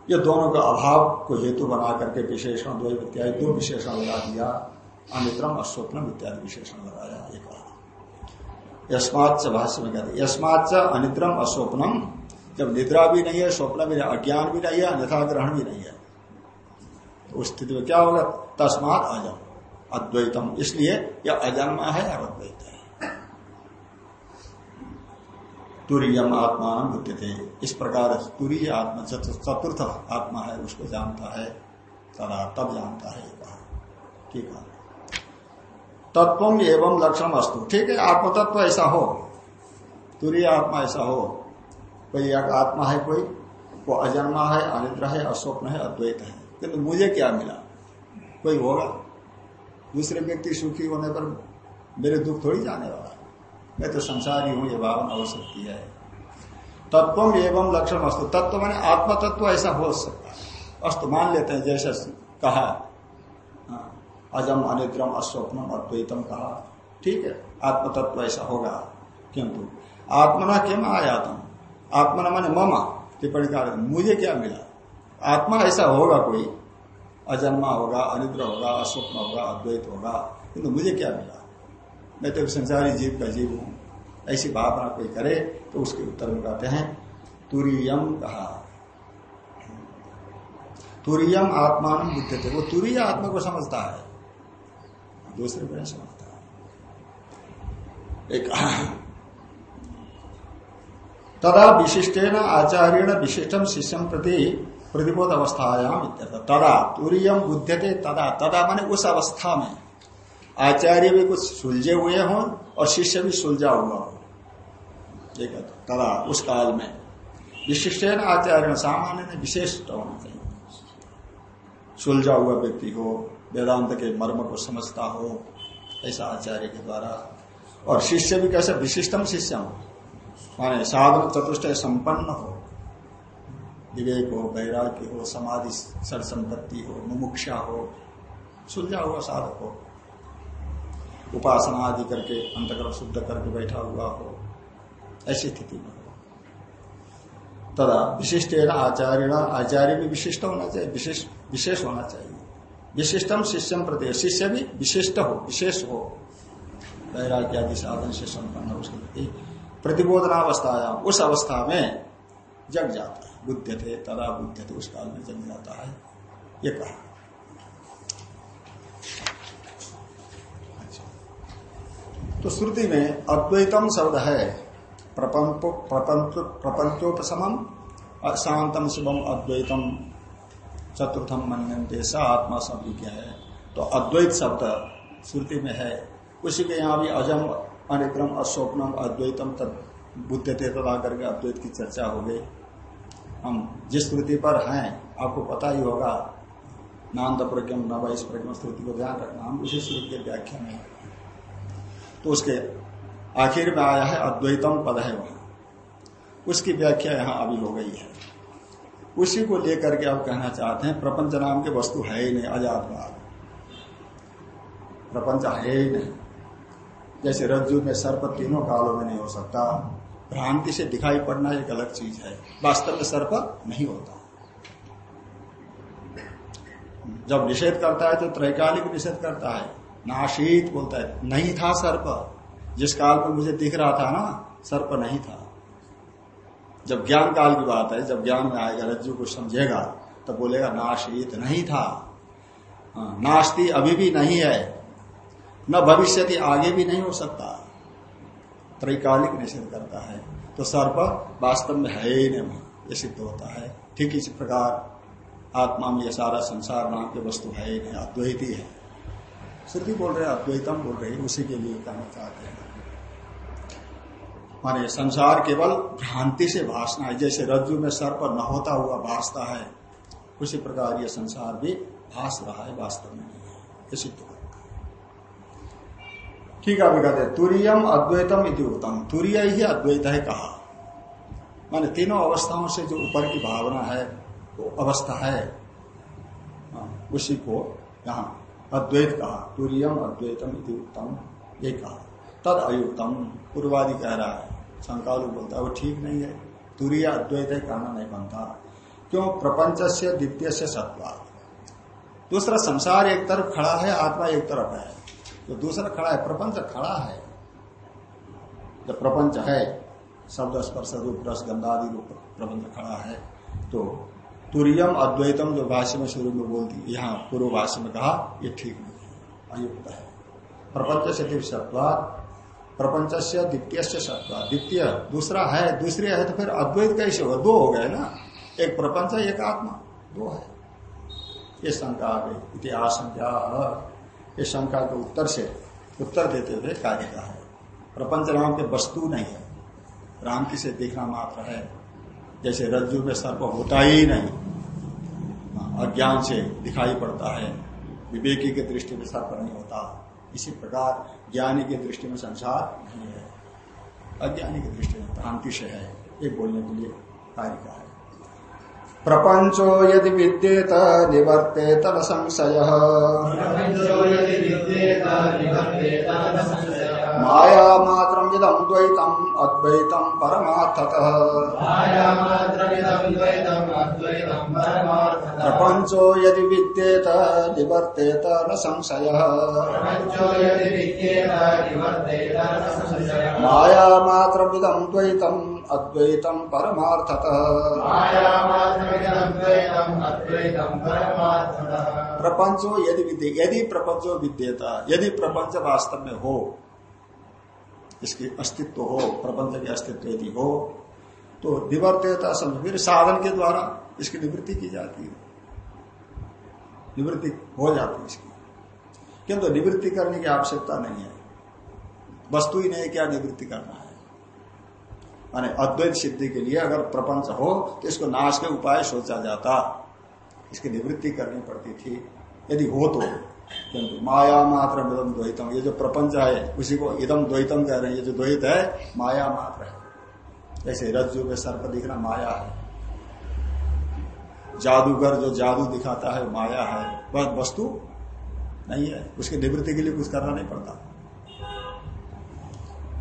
ये दोनों का अभाव को हेतु बना करके विशेषण दो विशेषण लगा दिया। अनित्रम अस्वप्नम इत्यादि विशेषण लगाया एक यस्माच भाष्य में कहते यस्माच अनिद्रम अस्वप्नम जब निद्रा भी नहीं है, स्वप्न भी नहीं, अज्ञान भी नहीं है, अन्यथा ग्रहण भी नहीं है। तो उस स्थिति में क्या होगा? तस्मात अजम अद्वैतम। इसलिए यह अजन्मा है और अद्वैत है। तुरीयम आत्मा बुद्ध थे इस प्रकार तुरीय आत्मा, चतुर्थ आत्मा है, उसको जानता है तब जानता है। ठीक है। तत्व एवं लक्षण वस्तु ठीक है, आत्मतत्व ऐसा हो। तुरी आत्मा ऐसा हो। कोई एक आत्मा है कोई, वो अजन्मा है, अनिद्र है, अस्वप्न है, अद्वैत है। किंतु मुझे क्या मिला? कोई होगा? दूसरे व्यक्ति सुखी होने पर मेरे दुख थोड़ी जाने वाला मैं तो संसारी हूँ, ये भावना हो सकती है। तत्व एवं लक्षण वस्तु तत्व मैंने आत्म तत्व ऐसा हो सकता है। अस्तु, मान लेते हैं, जैसा कहा अजम अनिद्रम अस्वप्नम अद्वैतम कहा। ठीक है? आत्म तत्व ऐसा होगा। किंतु आत्मना किम आयातम? आत्मना माने ममा। टिप्पणी का मुझे क्या मिला? आत्मा ऐसा होगा कोई? अजन्मा होगा, अनिद्र होगा अस्वप्न होगा, अद्वैत होगा। किंतु मुझे क्या मिला? मैं तो संसारी जीव का जीव हूँ। ऐसी भावना कोई करे तो उसके उत्तर में कहते हैं, तुरीयम कहा। तुरीयम आत्मान बुद्ध थे वो तुरीय आत्मा को समझता है। दूसरे को नहीं समझता एक तदा विशिष्टेन आचार्य विशिष्टम शिष्यम प्रति प्रतिबोध अवस्थायाम तदा तुरियम बुद्धते तदा तदा माने उस अवस्था में। आचार्य भी कुछ सुलझे हुए हों और शिष्य भी सुलझा हुआ हो। एक तदा उस काल में विशिष्टेन आचार्य सामान्य विशेष होना चाहिए। सुलझा हुआ व्यक्ति हो वेदांत के मर्म को समझता हो, ऐसा आचार्य के द्वारा। और शिष्य भी कैसे विशिष्टम शिष्य हो माने साधन चतुष्ट संपन्न हो, विवेक हो, वैराग्य हो, समाधि सर संपत्ति हो, मुमुक्षा हो, सुलझा हुआ साधक हो, उपासना आदि करके अंतग्रह शुद्ध करके बैठा हुआ हो, ऐसी स्थिति में हो। तदा विशिष्ट आचार्य आचार्य भी विशिष्ट होना चाहिए, विशेष विशेष होना चाहिए। विशिष्टम शिष्यम प्रति शिष्य भी विशिष्ट हो, विशेष हो। वैराग्य आदि साधन से संपन्न हो उसके प्रति प्रतिबोधनावस्थाया। उस अवस्था में जग जाता है। बुद्ध थे तदा बुद्ध थे उस काल में जग जाता है। ये कहा। तो श्रुति में अद्वैतम शब्द है। प्रपंचोपम शांतम शिवम अद्वैतम। चतुर्थम मनते स आत्मा शब्द क्या है। तो अद्वैत शब्द श्रुति में है। उसी के यहाँ भी अजम, अनिक्रम अस्वप्नम अद्वैतम तद बुद्ध थे तदा करके अद्वैत की चर्चा हो गई। हम जिस श्रुति पर हैं, आपको पता ही होगा नान्द प्रज्ञम न इस प्रज्ञम स्तुति को ध्यान रखना। हम उसी श्रुति के व्याख्या में तो उसके आखिर में आया है, अद्वैतम पद है वहाँ उसकी व्याख्या यहाँ अभी हो गई है। उसी को लेकर के आप कहना चाहते हैं, प्रपंच नाम के वस्तु है ही नहीं आजादवाद प्रपंच है ही नहीं। जैसे रज्जु में सर्प तीनों कालों में नहीं हो सकता। भ्रांति से दिखाई पड़ना एक अलग चीज़ है। वास्तव में सर्प नहीं होता। जब निषेध करता है तो त्रैकालिक निषेध करता है। नाशीत बोलता है, नहीं था सर्प। जिस काल में मुझे दिख रहा था ना, सर्प नहीं था। जब ज्ञान काल की बात है जब ज्ञान में आएगा रज्जु को समझेगा तब तो बोलेगा नाशीत नहीं था। हाँ, नाश्ती अभी भी नहीं है। न भविष्य आगे भी नहीं हो सकता। त्रैकालिक निषेध करता है। तो सर्प वास्तव में है ही नहीं ये सिद्ध होता है। ठीक इसी प्रकार आत्मा में यह सारा संसार नाम के वस्तु है ही नहीं अद्वैती है श्रुति बोल रहे अद्वैतम बोल रहे उसी के लिए कहना चाहते हैं। माने संसार केवल भ्रांति से भाषना है जैसे रज्जु में सर्प न होता हुआ भाषता है उसी प्रकार ये संसार भी भाष रहा है वास्तव में। नहीं है ठीक है कहते तुरियम अद्वैतम इति उत्तम तुरीय ही अद्वैत है कहा। माने तीनों अवस्थाओं से जो ऊपर की भावना है वो अवस्था है। हाँ, उसी को यहाँ अद्वैत कहा। तुरियम अद्वैतम इति उत्तम ये कहा। तद अयुक्तम। पूर्वादि कह रहा है। शंकालु बोलता है, वो ठीक नहीं है। तुरीय अद्वैत है कहना नहीं बनता। क्यों? प्रपंच से द्वितीय से सत्वाद दूसरा संसार एक तरफ़ खड़ा है, आत्मा एक तरफ़ है। तो दूसरा खड़ा है, प्रपंच खड़ा है। जब प्रपंच है, शब्द स्पर्श रूप, रस, गंधादि रूप प्रपंच खड़ा है तो तुरियम अद्वैतम जो भाष्य में शुरू में बोलती यहाँ पूर्व भाष्य में कहा, ये ठीक नहीं है, अयुक्त है। प्रपंच से दिव्य सत्वाद प्रपंच से द्वितीय से सत्ता द्वितीय दूसरा है दूसरे है तो फिर अद्वैत कैसे हो दो हो गए ना? एक प्रपंच एक आत्मा। दो है। ये शंका आ गई। इतिहास ये शंका के उत्तर से उत्तर देते हुए कार्य का है। प्रपंच राम के वस्तु नहीं है। भ्रांति से देखना मात्र है। जैसे रज्जु में सर्प होता ही नहीं। हाँ, अज्ञान से दिखाई पड़ता है। विवेकी की दृष्टि में सर्प नहीं होता। इसी प्रकार ज्ञानी की दृष्टि में संसार नहीं है। अज्ञानी की दृष्टि में भ्रांति से है ये बोलने के लिए कार्य का है। प्रपंचो यदि विद्येत निवर्ते तब संशय। माया मात्र इदम द्वैतम अद्वैतम परमार्थतः। प्रपंचो यदि विद्येत, निवर्तेत न संशय। माया मात्र इदम द्वैतम अद्वैतम परमार्थतः। प्रपंचो यदि यदि प्रपंचो विद्यता, यदि प्रपंच वास्तव में हो इसके अस्तित्व हो प्रपंच के अस्तित्व यदि हो तो निवर्तता समझ फिर साधन के द्वारा इसकी निवृत्ति की जाती है। निवृत्ति हो जाती है इसकी। किंतु निवृत्ति करने की आवश्यकता नहीं है। वस्तु ही नहीं, क्या निवृत्ति करना है? माने अद्वैत सिद्धि के लिए अगर प्रपंच हो तो इसको नाश के उपाय सोचा जाता। इसकी निवृत्ति करनी पड़ती थी। यदि हो तो किंतु माया मात्र इदम द्वैतम। ये जो प्रपंच है, उसी को इदम द्वैतम कह रहे हैं। ये जो द्वैत है माया मात्र है। जैसे रज्जु में सर्प दिखना माया है। जादूगर जो जादू दिखाता है माया है। वह वस्तु नहीं है। उसकी निवृत्ति के लिए कुछ करना नहीं पड़ता।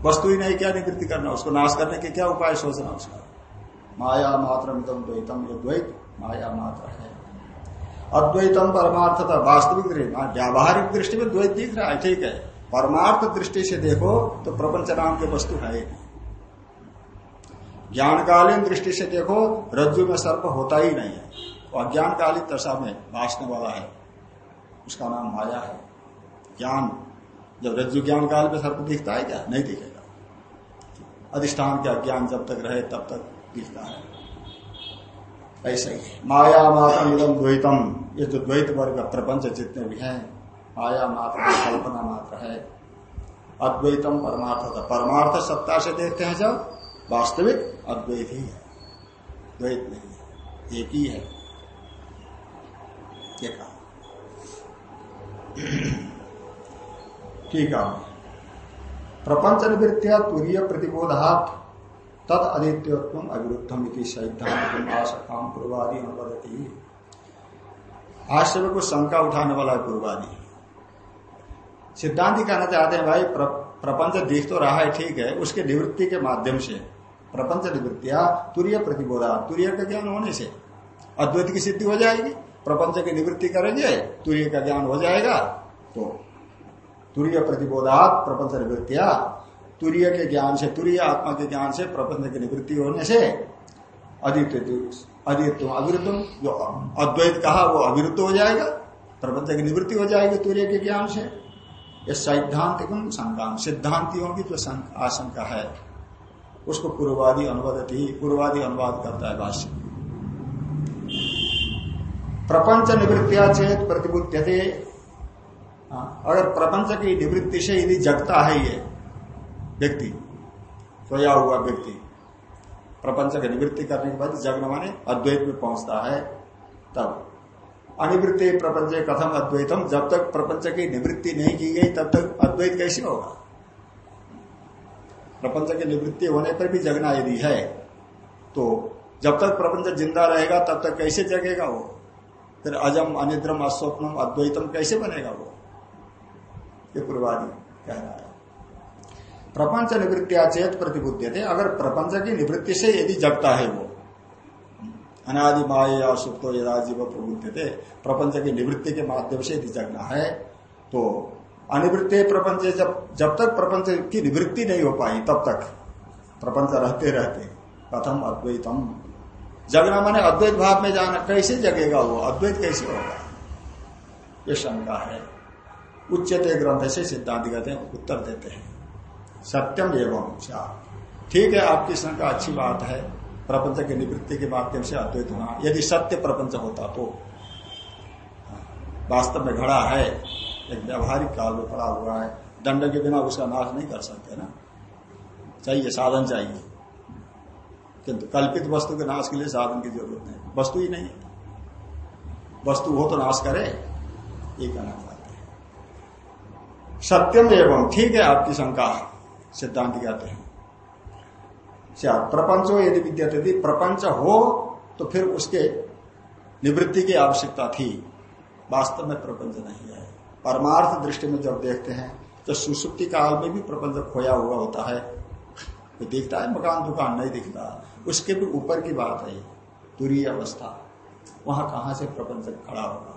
वस्तु ही नहीं, क्या निवृत्ति करना? उसको नाश करने के क्या उपाय सोचना उसका? माया मात्र द्वैतम। ये द्वैत माया मात्र है। अद्वैतम परमार्थता वास्तविक व्यावहारिक दृष्टि में द्वैत दिख रहा है, ठीक है। परमार्थ दृष्टि से देखो तो प्रपंच नाम के वस्तु है ज्ञानकालीन दृष्टि से देखो, रज्जु में सर्प होता ही नहीं है। अज्ञानकालीन दशा में भाषने वाला है। उसका नाम माया है। ज्ञान, जब रज्जु ज्ञान काल में सर्प दिखता है क्या? नहीं दिखेगा। अधिष्ठान का ज्ञान जब तक रहे, तब तक दिखता है। ऐसा ही। माया मात्र इदम द्वैतम। ये जो द्वैत वर्ग प्रपंच जितने भी हैं माया मात्र कल्पना मात्र है। अद्वैतम परमार्थ। परमार्थ सत्ता से देखते हैं जब वास्तविक अद्वैत ही है। द्वैत नहीं है, एक ही है। ठीक है। प्रपंच निवृत्तिया तुरीय प्रतिबोधात तद अदित्योत्व अविरुद्धम सिद्धांत आशकाम पूर्वादि अनुवदती आश्रय में शंका उठाने वाला है पूर्वादि। सिद्धांत कहना चाहते हैं भाई प्र, प्रपंच दिख तो रहा है ठीक है उसके निवृत्ति के माध्यम से। प्रपंच निवृत्तिया तुरीय प्रतिबोधा। तुरीय का ज्ञान होने से अद्वैत की सिद्धि हो जाएगी। प्रपंच की निवृत्ति करेंगे तुरीय का ज्ञान हो जाएगा तो तुरीय प्रतिबोधात प्रपंच निवृत्तिया तुरीय के ज्ञान से तुरीय आत्मा के ज्ञान से प्रपंच की निवृत्ति होने से अदित्य अविरुद्ध जो अद्वैत कहा वो अविरुद्ध हो जाएगा प्रपंच की निवृत्ति हो जाएगी तुरीय के ज्ञान से। ये सैद्धांतिक शंका सिद्धांतियों की जो आशंका है उसको पूर्वादि अनुवाद पूर्वादि अनुवाद करता है भाष्य। प्रपंच निवृत्तिया चेत प्रतिबुद्धते हाँ, अगर प्रपंच की निवृत्ति से यदि जगता है ये व्यक्ति, सोया हुआ व्यक्ति। प्रपंच की निवृत्ति करने के बाद जगन माने अद्वैत में पहुँचता है, तब। अनिवृत्ति प्रपंच, कथम अद्वैतम, जब तक प्रपंच की निवृत्ति नहीं की गई, तब तक अद्वैत कैसे होगा? प्रपंच की निवृत्ति होने पर भी जगना यदि है तो जब तक प्रपंच ज़िंदा रहेगा, तब तक कैसे जगेगा वो? फिर अजम, अनिद्रम, अस्वप्नम, अद्वैतम कैसे बनेगा वो? ये पूर्वादि कह रहा है। प्रपंच निवृत्तिया चेत प्रतिबुद्ध थे अगर प्रपंच की निवृत्ति से यदि जगता है वो, अनादि माया सुप्तो यदा जीव प्रबुद्ध थे प्रपंच की निवृत्ति के माध्यम से यदि जगना है तो अनिवृत्ति प्रपंच जब जब तक प्रपंच की निवृत्ति नहीं हो पाई, तब तक प्रपंच रहते रहते कथम अद्वैतम। जगना माने अद्वैत भाव में जाना, कैसे जगेगा वो? अद्वैत कैसे होगा? ये शंका है। उच्चते ग्रंथ से सिद्धांत कहते हैं, उत्तर देते हैं। सत्यम एवं ठीक है आपकी शंका अच्छी बात है, प्रपंच की निवृत्ति के माध्यम से अद्वैत होना, यदि सत्य प्रपंच होता तो वास्तव में घड़ा है, एक व्यवहारिक काल में पड़ा हुआ है, दंड के बिना उसका नाश नहीं कर सकते ना। चाहिए, साधन चाहिए। किंतु कल्पित वस्तु के नाश के लिए साधन की ज़रूरत नहीं, वस्तु ही नहीं वस्तु हो तो नाश करे, ये कहना चाहते सत्यम एवं, ठीक है, आपकी शंका। सिद्धांत कहते हैं। प्रपंच हो यदि विद्यते, प्रपंच हो तो फिर उसके निवृत्ति की आवश्यकता थी। वास्तव में प्रपंच नहीं है। परमार्थ दृष्टि में जब देखते हैं तो सुसुप्ति काल में भी प्रपंच खोया हुआ होता है। तो दिखता है, मकान दुकान नहीं दिखता। उसके भी ऊपर की बात है, दूरी अवस्था। वहाँ कहा से प्रपंच खड़ा होगा?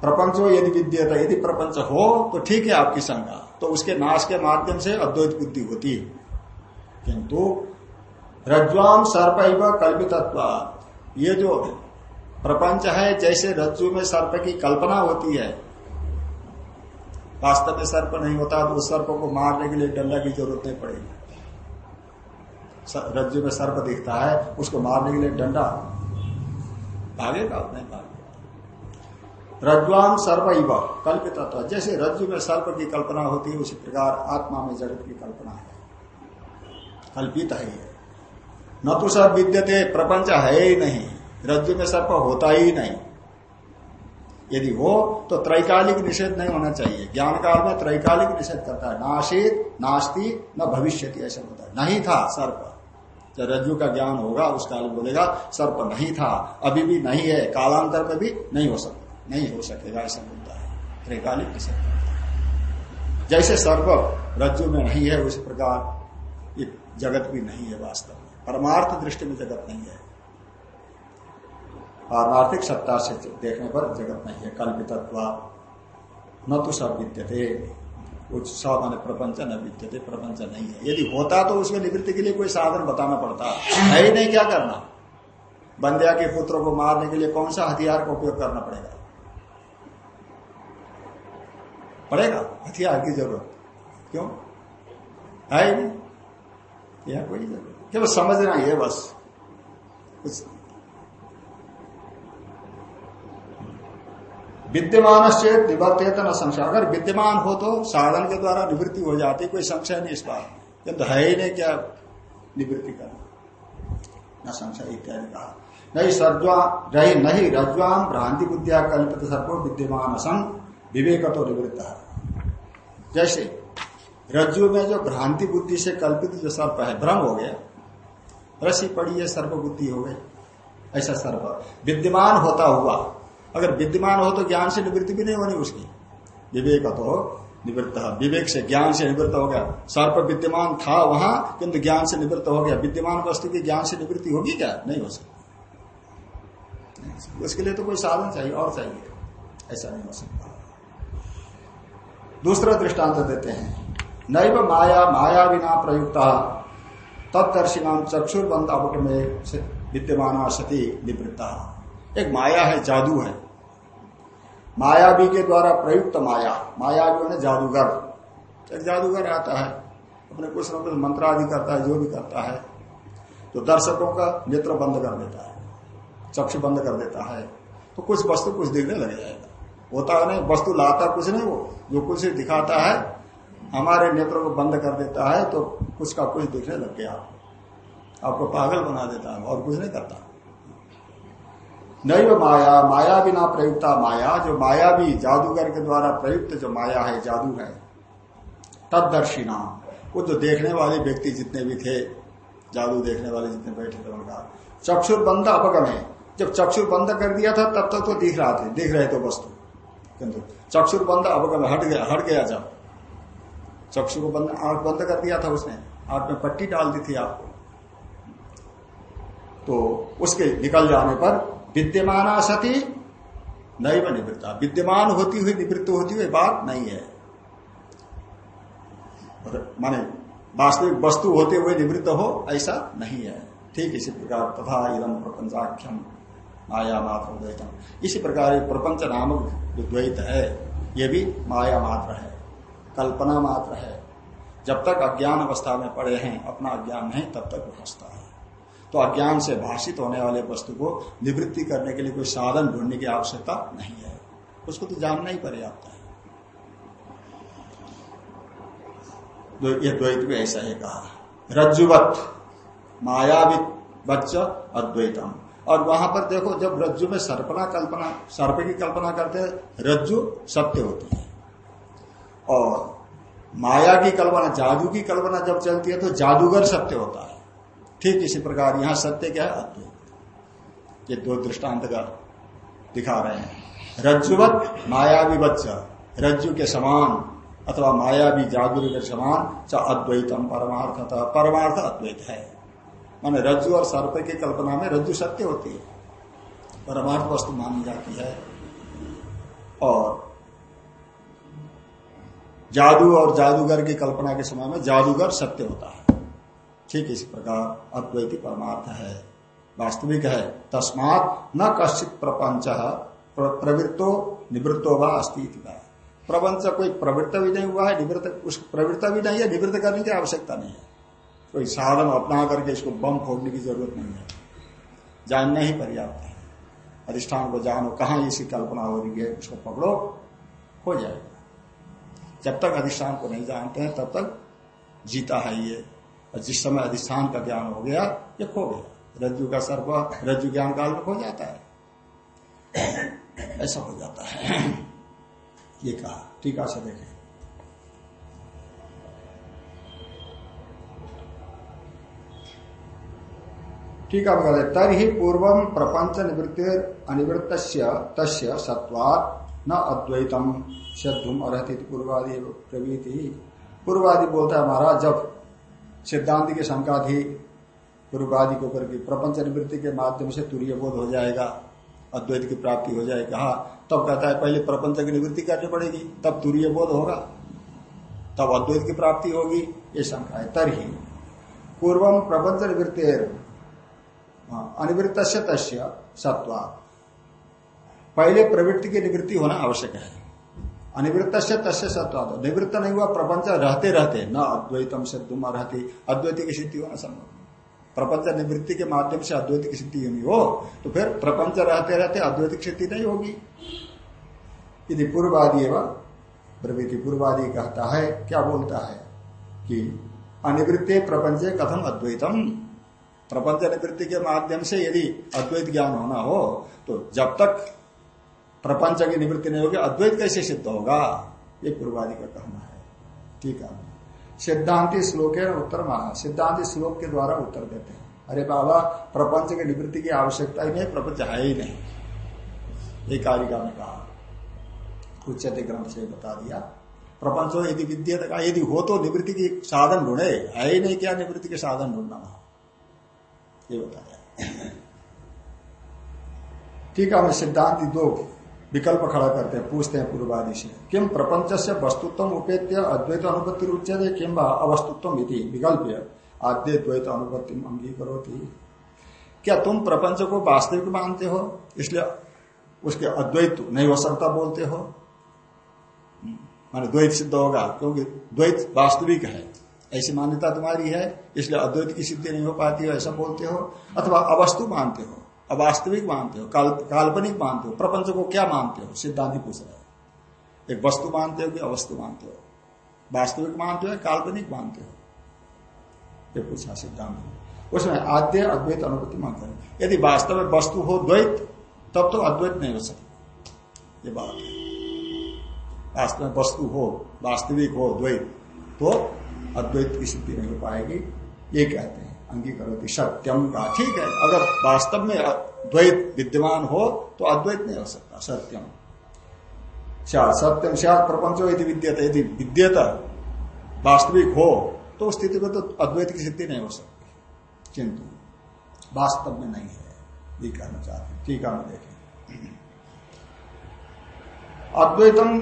प्रपंच हो यदि विद्यता, यदि प्रपंच हो तो ठीक है आपकी शंका। तो उसके नाश के माध्यम से अद्वैत बुद्धि होती है। किंतु रज्वाम सर्प कल्पित ये जो प्रपंच है, जैसे रज्जु में सर्प की कल्पना होती है, वास्तव में सर्प नहीं होता तो उस सर्प को मारने के लिए डंडा की ज़रूरत नहीं पड़ेगी। रज्जु में सर्प दिखता है, उसको मारने के लिए डंडा। भागेगा नहीं भागेगा रज्वाम सर्प इव कल्पित जैसे रज्जु में सर्प की कल्पना होती है, उसी प्रकार आत्मा में जगत की कल्पना है। कल्पित है न तो सब विद्यते, प्रपंच है ही नहीं। रज्जु में सर्प होता ही नहीं। यदि हो तो त्रैकालिक निषेध नहीं होना चाहिए। ज्ञान काल में त्रैकालिक निषेध करता है। नाशित, नास्ती, न ना भविष्य ऐसा होता है। नहीं था सर्प। जब रज्जु का ज्ञान होगा, उस काल बोलेगा, सर्प नहीं था। अभी भी नहीं है। कालांतर में भी नहीं हो सकता। नहीं हो सकेगा ऐसा मुद्दा है। त्रैकालिक जैसे सर्व रज्जु में नहीं है, उसी प्रकार जगत भी नहीं है वास्तव में। परमार्थ दृष्टि में जगत नहीं है। पारमार्थिक सत्ता से देखने पर जगत नहीं है। कल्पितत्व न तो सब विद्यते मान प्रपंच न विद्यते, प्रपंच नहीं है। यदि होता तो उसके निवृत्ति के लिए कोई साधन बताना पड़ता। है ही नहीं क्या करना? बंदिया के पुत्रों को मारने के लिए कौन सा हथियार का उपयोग करना पड़ेगा? पड़ेगा, हथियार की ज़रूरत। क्यों? है ही नहीं। यह कोई ज़रूरत केवल समझना ही है बस। कुछ विद्यमान से निवर्तित न संशय। अगर विद्यमान हो तो साधन के द्वारा निवृत्ति हो जाती, कोई संशय नहीं इस बात। किंतु है ही नहीं क्या निवृत्ति करना न संशय इत्यादि कहा। नहीं रही नहीं रज्वाम भ्रांति बुद्धिया कल्पित सर्व विद्यमान सन विवेक तो निवृत्त। जैसे, रज्जु में जो भ्रांति बुद्धि से कल्पित जो सर्प है, भ्रम हो गया, रसी पड़ी है, सर्प बुद्धि हो गई, ऐसा सर्प विद्यमान होता हुआ, अगर विद्यमान हो तो ज्ञान से निवृत्ति भी नहीं होनी उसकी। विवेक तो निवृत्त, विवेक से ज्ञान से निवृत्त हो गया। सर्प विद्यमान था वहाँ, किंतु ज्ञान से निवृत्त हो गया। विद्यमान वस्तु की ज्ञान से निवृत्ति होगी क्या? नहीं हो सकती। उसके लिए तो कोई साधन चाहिए, और चाहिए। ऐसा नहीं हो सकता। दूसरा दृष्टांत देते हैं। नैव माया माया बिना प्रयुक्त तत्दर्शी नाम चक्षुर्बंध अवट में विद्यमान सती निवृत्ता। एक माया है, जादू है। मायावी के द्वारा प्रयुक्त माया मायावी ने जादूगर। एक जादूगर आता है, अपने कुछ न कुछ मंत्र आदि करता है, जो भी करता है तो दर्शकों का नेत्र बंद कर देता है, चक्षु बंद कर देता है तो कुछ वस्तु कुछ दिखने लग जाएगा। होता नहीं, वस्तु लाता कुछ नहीं वो। जो कुछ दिखाता है, हमारे नेत्रों को बंद कर देता है तो कुछ का कुछ दिखने लग गया। आपको पागल बना देता है और कुछ नहीं करता। नैव माया माया बिना प्रयुक्ता माया, जो माया भी जादूगर के द्वारा प्रयुक्त जो माया है, जादू है, तदर्शी वो जो देखने वाले व्यक्ति जितने भी थे, जादू देखने वाले जितने बैठे थे, उनका चक्षुर बंद अपगम। जब चक्षुर बंद कर दिया था, तब तक तो दिख रहा थे, दिख रहे थे वस्तु किंतु चक्षुर बंद अपगम हट गया हट गया जब चक्षु को बंद, आँख बंद कर दिया था उसने। आँख में पट्टी डाल दी थी आपको। तो उसके निकल जाने पर विद्यमान सती नहीं व निवृत्ता। विद्यमान होती हुई, निवृत्त होती हुई बात नहीं है। माने, वास्तविक वस्तु होते हुए निवृत्त हो, ऐसा नहीं है। ठीक इसी प्रकार तथा इदम प्रपंचाख्यम। माया मात्र द्वैतम इसी प्रकार प्रपंच नामक जो द्वैत है, ये भी माया मात्र है, कल्पना मात्र है। जब तक अज्ञान अवस्था में पड़े हैं, अपना अज्ञान नहीं, तब तक हंसता है। तो अज्ञान से भाषित होने वाले वस्तु को निवृत्ति करने के लिए कोई साधन ढूँढने की आवश्यकता नहीं है। उसको तो जानना ही पर्याप्त है। ये द्वैत भी ऐसा ही कहा। रज्जुवत, मायावित बच्च अद्वैतम और वहाँ पर देखो, जब रज्जु में सर्पना कल्पना, सर्प की कल्पना करते हैं, रज्जु सत्य होती है। और माया की कल्पना, जादू की कल्पना जब चलती है तो जादूगर सत्य होता है। ठीक इसी प्रकार यहाँ सत्य क्या है? अद्वैत ये दो दृष्टांत का दिखा रहे हैं। रज्जुवत मायावी बच्चा रज्जु के समान अथवा मायावी जागुर के समान च अद्वैतम परमार्थ परमार्थ अद्वैत है। माने रज्जु और सर्प की कल्पना में रज्जु सत्य होती है। परमार्थ वस्तु मानी जाती है। और जादू और जादूगर की कल्पना के समय में जादूगर सत्य होता है। ठीक इसी प्रकार अद्वैती परमार्थ है, वास्तविक है। तस्मात न कश्चित प्रपंच प्रवृत्तो निवृत्तो व अस्तित्व प्रपंच कोई प्रवृत्त भी नहीं हुआ है, निवृत्त, उस प्रवृत्त भी नहीं है, निवृत्त करने की आवश्यकता नहीं है। कोई साधन अपना करके इसको बम फोड़ने की ज़रूरत नहीं है। जानना ही पर्याप्त है। अधिष्ठान को जानो कहा इसकी कल्पना हो रही है, उसको पकड़ो, हो जाएगा। जब तक अधिष्ठान को नहीं जानते हैं, तब तक जीता है ये। और जिस समय अधिष्ठान का ज्ञान हो गया, ये खो गया। रज्जु का सर्प रज्जु ज्ञान काल में खो जाता है। ऐसा हो जाता है। ये कहा, टीका से देखें। ठीक है कहते तर ही पूर्व प्रपंच निवृत्ति अनिवृत्त तस्य सत्वात न अद्वैतम सद्धुम अरहति पूर्वादि प्रवृति पूर्वादि बोलता है महाराज, जब सिद्धांत की शंका थी पूर्वादि को करके प्रपंच निवृत्ति के माध्यम से तुरीय बोध हो जाएगा, अद्वैत की प्राप्ति हो जाएगी। हाँ तब कहता है, पहले प्रपंच की निवृत्ति करनी पड़ेगी, तब तुरीय बोध होगा, तब अद्वैत की प्राप्ति होगी, ये शंका है। तर ही पूर्वम प्रपंच निवृत्ति हाँ, अनिवृत्त तस्य सत्वा पहले प्रवृत्ति की निवृत्ति होना आवश्यक है। अनिवृत्त से तस्य सत्वा निवृत्त नहीं हुआ प्रपंच रहते रहते न अद्वैतम से तुम रहती अद्वैत की सिद्धि होना संभव प्रपंच निवृत्ति के माध्यम से अद्वैत की सिद्धि नहीं हो तो फिर प्रपंच रहते रहते अद्वैत की सिद्धि नहीं होगी। यदि पूर्वादि एवं प्रवृत्ति पूर्वादि कहता है क्या बोलता है कि अनिवृत्ति प्रपंच कथम अद्वैतम? प्रपंच निवृत्ति के माध्यम से यदि अद्वैत ज्ञान होना हो तो जब तक प्रपंच की निवृत्ति नहीं होगी, अद्वैत कैसे सिद्ध होगा? ये पूर्वादि का कहना है। ठीक है। सिद्धांति श्लोक है उत्तर माना सिद्धांति श्लोक के द्वारा उत्तर देते हैं। अरे बाबा, प्रपंच की निवृत्ति की आवश्यकता ही नहीं, प्रपंच है ही नहीं। एक कारिका ने कहा, उच्चते ग्रंथ से बता दिया, प्रपंच यदि विद्या यदि हो तो निवृत्ति की साधन ढूंढे। है ही नहीं क्या निवृत्ति के साधन ढूंढना। ये बताया ठीक है सिद्धांत दो विकल्प खड़ा करते हैं, पूछते हैं पूर्वादि से। किम प्रपंच से वस्तुत्व उपेत्य अद्वैत अनुपत्ति उच्चते किम अवस्तुत्व विकल्प आद्य द्वैत अनुपत्ति अंगीकरो थी क्या तुम प्रपंच को वास्तविक मानते हो? इसलिए उसके अद्वैत नहीं हो सकता बोलते हो। माने द्वैत सिद्ध होगा, क्योंकि द्वैत वास्तविक है। ऐसी मान्यता तुम्हारी है इसलिए अद्वैत की सिद्धि नहीं हो पाती हो ऐसा बोलते हो अथवा अवस्तु मानते हो अवास्तविक मानते हो काल, काल्पनिक मानते हो प्रपंच को क्या मानते हो सिद्धांत पूछ रहे एक वस्तु मानते हो कि अवस्तु मानते हो? वास्तविक मानते हो काल्पनिक मानते हो? ये पूछा सिद्धांत उसमें आद्य अद्वैत अनुभूति मानते हैं। यदि वास्तव में वस्तु हो द्वैत तब तो अद्वैत नहीं हो सकता। ये बात है। वास्तव में वस्तु हो वास्तविक हो द्वैत तो अद्वैत की सिद्धि नहीं हो पाएगी। ये कहते हैं, अंगीकरोति सत्यम का ठीक है, अगर वास्तव में द्वैत विद्यमान हो तो अद्वैत नहीं हो सकता, सत्यम। सत्यम सियात प्रपंचो विद्यता। यदि विद्यता वास्तविक हो तो स्थिति में तो अद्वैत की सिद्धि नहीं हो सकती। किंतु वास्तव में नहीं है, ये कहना चाहते हैं। ठीक है देखें। अद्वैतम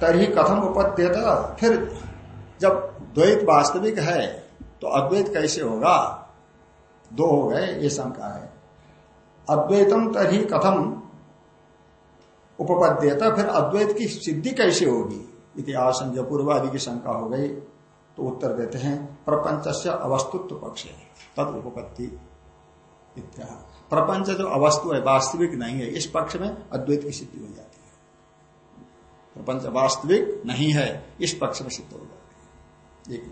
तरी कथम उपत्यता फिर जब द्वैत वास्तविक है तो अद्वैत कैसे होगा? दो हो गए, ये शंका है। अद्वैतम तरी कथम उपपद्यता, फिर अद्वैत की सिद्धि कैसे होगी? इतिहास पूर्वादि की शंका हो गई तो उत्तर देते हैं प्रपंच से अवस्तुत्व पक्ष है तद उपपत्ति प्रपंच जो अवस्तु है, वास्तविक नहीं है, इस पक्ष में अद्वैत की सिद्धि हो जाती है। प्रपंच वास्तविक नहीं है, इस पक्ष में सिद्ध हो एक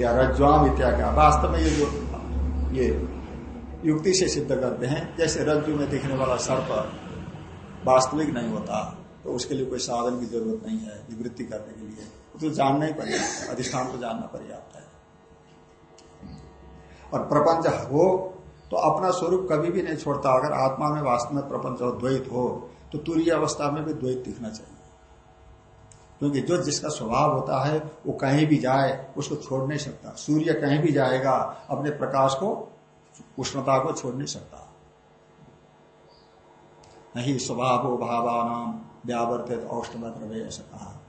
रज्वाम इत्या वास्तव में ये जो, ये युक्ति से सिद्ध करते हैं, जैसे रज्जु में दिखने वाला सर्प वास्तविक नहीं होता तो उसके लिए कोई साधन की ज़रूरत नहीं है निवृत्ति करने के लिए। तो जानना ही पर्याप्त है अधिष्ठान को जानना पर्याप्त है। और प्रपंच हो तो अपना स्वरूप कभी भी नहीं छोड़ता। अगर आत्मा में वास्तव में प्रपंच हो, द्वैत हो तो तुरीय अवस्था में भी द्वैत दिखना चाहिए। क्योंकि जो जिसका स्वभाव होता है, वो कहीं भी जाए, उसको छोड़ नहीं सकता। सूर्य कहीं भी जाएगा, अपने प्रकाश को, उष्णता को छोड़ नहीं सकता। नहीं स्वभाव भावान व्यावर्तित औष्णवत ऐसा कहा।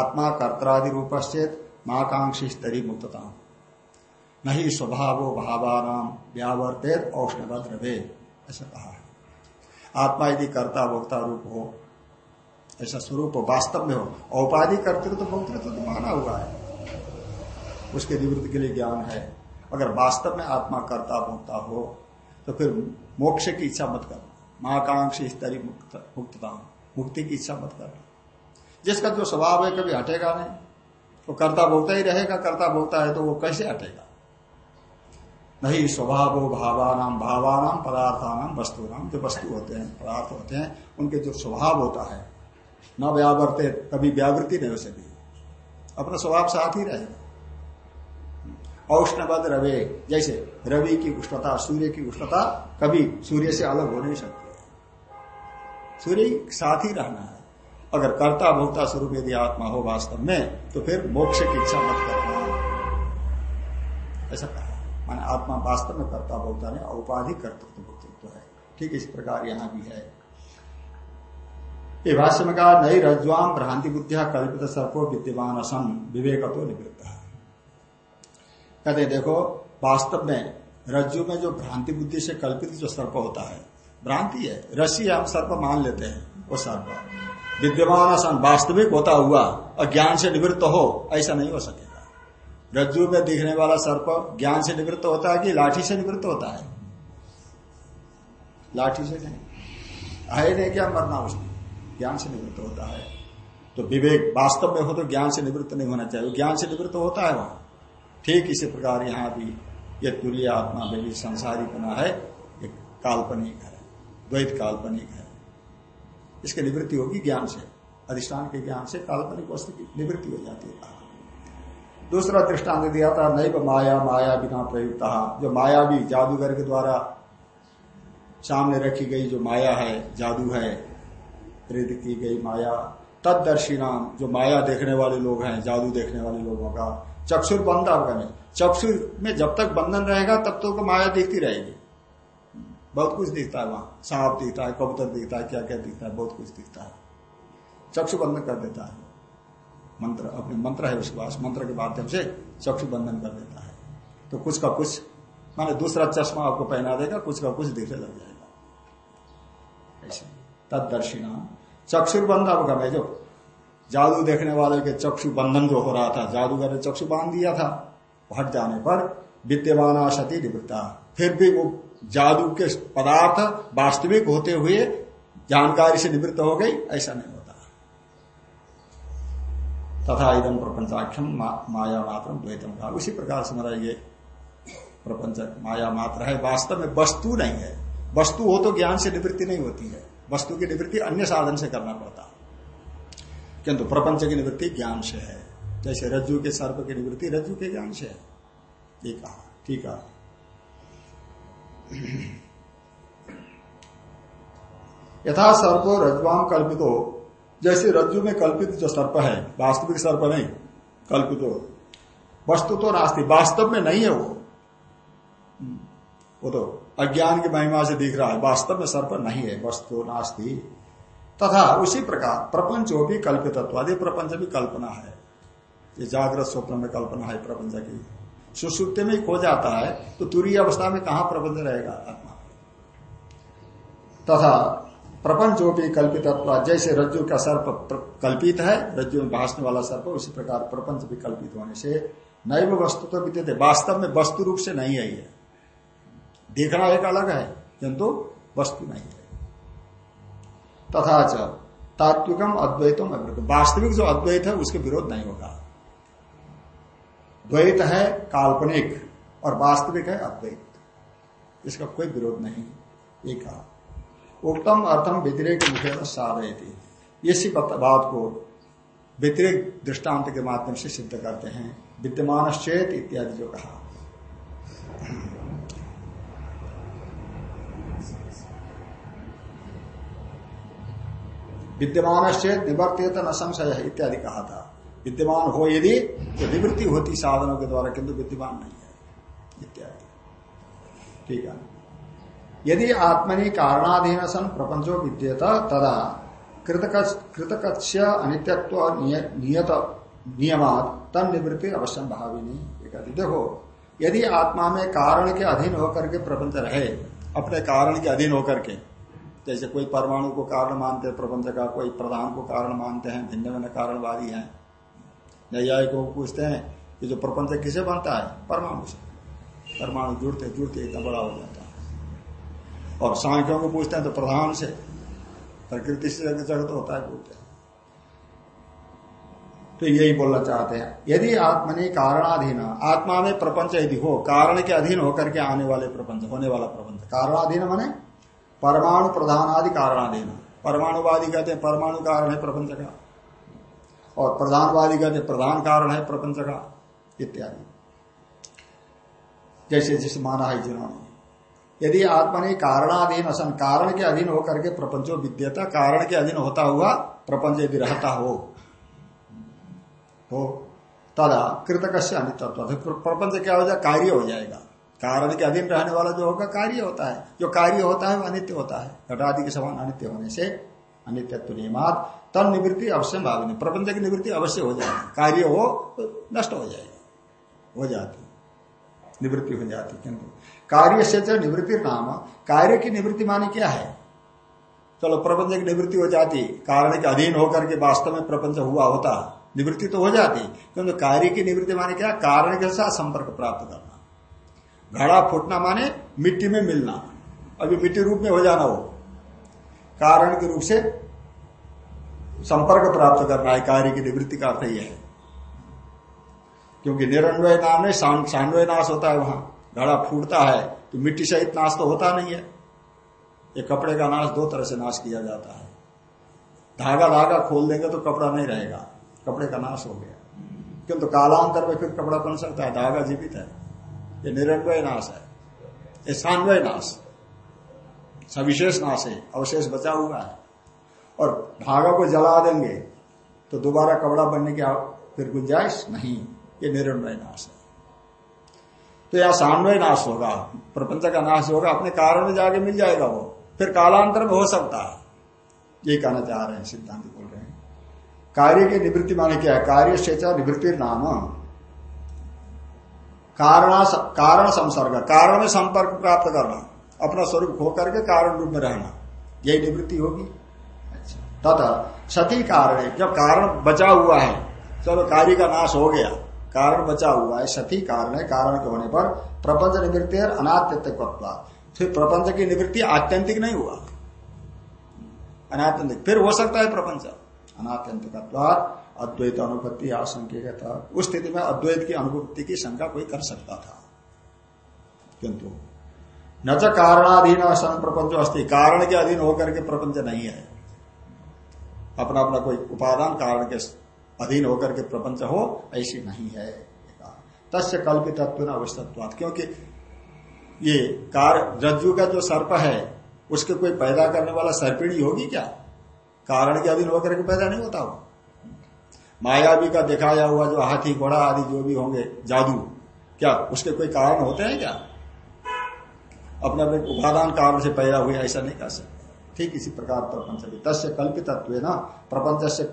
आत्मा कर्तरादि रूपश्चेत महाकांक्षी स्तरी मुक्तता। नहीं स्वभाव भावान व्यावर्तित औष्णवत रवे ऐसा कहा। आत्मा यदि कर्ता भोक्ता रूप हो ऐसा स्वरूप वास्तव में हो। औपाधि कर्तृत्व तो भोक्तृत्व तो माना हुआ है। उसके निवृत्ति के लिए ज्ञान है। अगर वास्तव में आत्मा करता भोगता हो तो फिर मोक्ष की इच्छा मत करना महाकांक्षी स्तरी मुक्तता मुक्ति की इच्छा मत करना जिसका जो स्वभाव है कभी हटेगा नहीं। वो करता भोगता ही रहेगा, करता भोगता है तो वो कैसे हटेगा? नहीं, स्वभाव भावानाम भावानाम पदार्थानाम वस्तुनाम जो वस्तु होते हैं, पदार्थ होते हैं, उनके जो स्वभाव होता है न व्यावरते कभी व्यावृत्ति नहीं हो सकेगी अपना स्वभाव साथ ही रहेगा। औष्णवद रवे, जैसे रवि की उष्णता, सूर्य की उष्णता कभी सूर्य से अलग हो नहीं सकती। सूर्य साथ ही रहना है। अगर कर्ता भोक्ता स्वरूप यदि आत्मा हो वास्तव में तो फिर मोक्ष की इच्छा मत करना। ऐसा कहा। माने आत्मा वास्तव में कर्ता भोक्ता ने औपाधिक कर्तृत्व भोक्तृत्व है। ठीक इस प्रकार यहाँ भी है। ये भाष्य में कहा, नई रज्वाम भ्रांति बुद्धिया कल्पित सर्पो विद्यमान असन विवेक तो निवृत्त। कहते देखो, वास्तव में रज्जु में जो भ्रांति बुद्धि से कल्पित जो सर्प होता है, भ्रांति है रसी हम सर्प मान लेते हैं, वो सर्प। विद्यमान असन वास्तविक होता हुआ अज्ञान से निवृत्त हो, ऐसा नहीं हो सकेगा। रज्जु में दिखने वाला सर्प ज्ञान से निवृत्त होता है कि लाठी से निवृत्त होता है? लाठी से नहीं। है नहीं क्या मरना उसमें। ज्ञान से निवृत्त होता है। तो विवेक वास्तव में हो तो ज्ञान से निवृत्त नहीं होना चाहिए। ज्ञान से निवृत्त होता है वहाँ। ठीक इसी प्रकार यहाँ भी ये तुल्य आत्मा में भी संसारी बना है। एक काल्पनिक है, द्वैत काल्पनिक है। इसकी निवृत्ति होगी ज्ञान से। अधिष्ठान के ज्ञान से काल्पनिक वस्तु की निवृत्ति हो जाती है। दूसरा दृष्टांत दिया था, नैव माया माया बिना प्रयुक्त। जो माया भी जादूगर के द्वारा सामने रखी गई जो माया है, जादू है प्रेरित की गई माया। तदर्शी नाम, जो माया देखने वाले लोग हैं, जादू देखने वाले लोगों का। चक्षुर बंद आपका चक्षुर में जब तक बंधन रहेगा, तब तो माया दिखती रहेगी। बहुत कुछ दिखता है वहाँ। सांप दिखता है, कबूतर दिखता है क्या क्या दिखता है, बहुत कुछ दिखता है। चक्षु बंधन कर देता है। मंत्र, अपने मंत्र है पास। मंत्र के माध्यम से चक्षु बंधन कर देता है। तो कुछ का कुछ, माने दूसरा चश्मा आपको पहना देगा, कुछ का कुछ दिखने लग जाएगा। ऐसे। तदर्शिना चक्षुर्बंध अवगम है जो जादू देखने वाले के चक्षु बंधन जो हो रहा था जादूगर ने चक्षु बाँध दिया था हट जाने पर विद्यमान सती निवृत्ता। फिर भी वो जादू के पदार्थ वास्तविक होते हुए जानकारी से निवृत्त हो गई ऐसा नहीं होता। तथा इदम प्रपंचाख्यम मा, माया मात्र द्वैतम। का उसी प्रकार से मेरा ये प्रपंच माया मात्र है वास्तव में वस्तु नहीं है। वस्तु हो तो ज्ञान से निवृत्ति नहीं होती है। वस्तु की निवृत्ति अन्य साधन से करना पड़ता। किंतु प्रपंच की निवृत्ति ज्ञान से है। जैसे रज्जु के सर्प की निवृत्ति रज्जु के ज्ञान से है। ठीक है ठीक है यथा सर्पो रज्वाम कल्पितो। जैसे रज्जु में कल्पित जो सर्प है, वास्तविक सर्प नहीं, कल्पितो। वस्तु तो नास्ती, वास्तव में नहीं है वो। वो तो अज्ञान की महिमा से दिख रहा है। वास्तव में सर्प नहीं है, वस्तु नास्ती। तथा उसी प्रकार प्रपंच भी कल्पित प्रपंच भी कल्पना है। ये जागृत स्वप्न में कल्पना है प्रपंच की। सुसुप्ति में खो जाता है तो तुरी अवस्था में कहा प्रपंच रहेगा आत्मा? तथा प्रपंचोपी कल्पित जैसे रज्जु का सर्प कल्पित है, रज्जु में भाषने वाला सर्प, उसी प्रकार प्रपंच भी कल्पित होने से नैव वस्तु तो वास्तव में वस्तु रूप से नहीं है देखना एक अलग है, किंतु वस्तु नहीं है। तथा च, तात्विकम अद्वैतम वास्तविक जो अद्वैत है, उसके विरोध नहीं होगा। द्वैत है काल्पनिक, और वास्तविक है अद्वैत। इसका कोई विरोध नहीं। कहा उत्तम अर्थम व्यतिरेक मुखे साधय थी इसी बात को व्यतिरिक दृष्टांत के माध्यम से सिद्ध करते हैं। विद्यमान चेत इत्यादि जो कहा। विद्यमान निवर्तित न संशय इत्यादि कहा था। विद्यमान हो यदि तो निवृत्ति होती साधनों के द्वारा, किंतु विद्यमान नहीं है। इत्यादि। ठीक है। यदि आत्मनि कारणाधीन सन प्रपंचो विद्यत, तदा कृतकक्ष अनित्यत्व नियत, नियमात तन निवृत्ति अवश्य भावी देखो, यदि आत्मा में कारण के अधीन होकर के प्रपंच रहे, अपने कारण के अधीन होकर के जैसे कोई परमाणु को कारण मानते हैं, प्रपंच का कोई प्रधान को कारण मानते हैं, भिन्न भिन्न कारणवादी हैं। न्याय को पूछते हैं कि जो प्रपंच किसे बनता है? परमाणु से। परमाणु जुड़ते जुड़ते इतना बड़ा हो जाता है। और सांख्यों को पूछते हैं तो प्रधान से। प्रकृति से जगत होता है बोलते हैं। तो यही बोलना चाहते हैं। यदि आत्मनि कारणाधीन, आत्मा में प्रपंच यदि हो, कारण के अधीन होकर के आने वाले प्रपंच, होने वाला प्रपंच, कारणाधीन माने परमाणु प्रधान आदि कारणाधीन परमाणुवादी कहते हैं परमाणु कारण है प्रपंच का और प्रधानवादी कहते हैं प्रधान कारण है प्रपंच का इत्यादि। जैसे जिस माना है जिन्होंने। यदि आत्मा ने कारणाधीन असन, कारण के अधीन होकर के प्रपंचो विद्यता, कारण के अधीन होता हुआ प्रपंच यदि रहता हो तो तदा कृतक से अनित्व प्रपंच क्या हो जाए कार्य हो जाएगा। कारण के अधीन रहने वाला जो होगा, कार्य होता है। जो कार्य होता है, वो अनित्य होता है। घटादि के समान अनित्य होने से अनित्यत्व नियमात तन निवृत्ति अवश्य भावी प्रपंच की निवृत्ति अवश्य हो जाएगी कार्य हो तो नष्ट हो जाएगी हो जाती। निवृत्ति हो जाती, किंतु। कार्य से निवृत्ति नाम। कार्य की निवृत्ति माने क्या है? चलो, प्रपंच की निवृत्ति हो जाती। कारण के अधीन होकर के वास्तव में प्रपंच हुआ होता। निवृत्ति तो हो जाती। किंतु कार्य की निवृत्ति माने क्या? कारण के साथ संपर्क प्राप्त करना। घड़ा फूटना माने मिट्टी में मिलना। अभी मिट्टी रूप में हो जाना हो कारण के रूप से संपर्क प्राप्त करना है, कार्य की निवृत्ति का अर्थ यह है। क्योंकि निरन्वय नाम में सान्वय नाश होता है वहाँ। घड़ा फूटता है तो मिट्टी सहित नाश तो होता नहीं है। ये कपड़े का नाश दो तरह से नाश किया जाता है। धागा धागा खोल देंगे तो कपड़ा नहीं रहेगा। कपड़े का नाश हो गया। किंतु कालांतर में फिर कपड़ा बन सकता है, धागा जीवित है। ये निरन्वय नाश है, ये सान्वय नाश सविशेष नाश है, अवशेष बचा हुआ है। और धागा को जला देंगे तो दोबारा कपड़ा बनने की फिर गुंजाइश नहीं, ये निरन्वय नाश है। तो यहाँ सान्वय नाश होगा, प्रपंच का नाश होगा, अपने कारण में जाके मिल जाएगा वो, फिर कालांतर में हो सकता है। ये कहना चाह रहे हैं, सिद्धांत बोल रहे हैं। कार्य की निवृत्ति माने क्या है? कार्य से निवृत्ति नाम कारण कारण संसर्ग कारण में संपर्क प्राप्त करना अपना स्वरूप खो करके कारण रूप में रहना यही निवृत्ति होगी। अच्छा। तथा सती कारण जब कारण बचा हुआ है चलो कार्य का नाश हो गया कारण बचा हुआ है सती कारण है कारण के होने पर प्रपंच निवृत्ति है अनात्यंतिक फिर प्रपंच की निवृत्ति आत्यंतिक नहीं हुआ। अनात्यंतिक फिर हो सकता है प्रपंच। अनात्यंतिक अद्वैत अनुपत्ति आशंका उस स्थिति में अद्वैत की अनुभूति की शंका कोई कर सकता था। किंतु न च कारणाधीन सन प्रपंच अस्थि कारण के अधीन होकर के प्रपंच नहीं है। अपना अपना कोई उपादान कारण के अधीन होकर के प्रपंच हो, ऐसी नहीं है। तस्य कल्पित तत्व अवस्थत्वाद क्योंकि ये कार, रज्जु का जो सर्प है, उसके कोई पैदा करने वाला सर्पिणी होगी क्या? कारण के अधीन होकर के पैदा नहीं होता हो मायावी का दिखाया हुआ जो हाथी, घोड़ा आदि जो भी होंगे, जादू, क्या उसके कोई कारण होते हैं क्या? अपने अपने उपादान कारण से पैदा हुए, ऐसा नहीं कर सकते। ठीक इसी प्रकार प्रपंच भी तस्य कल्पित तत्व ना प्रपंच से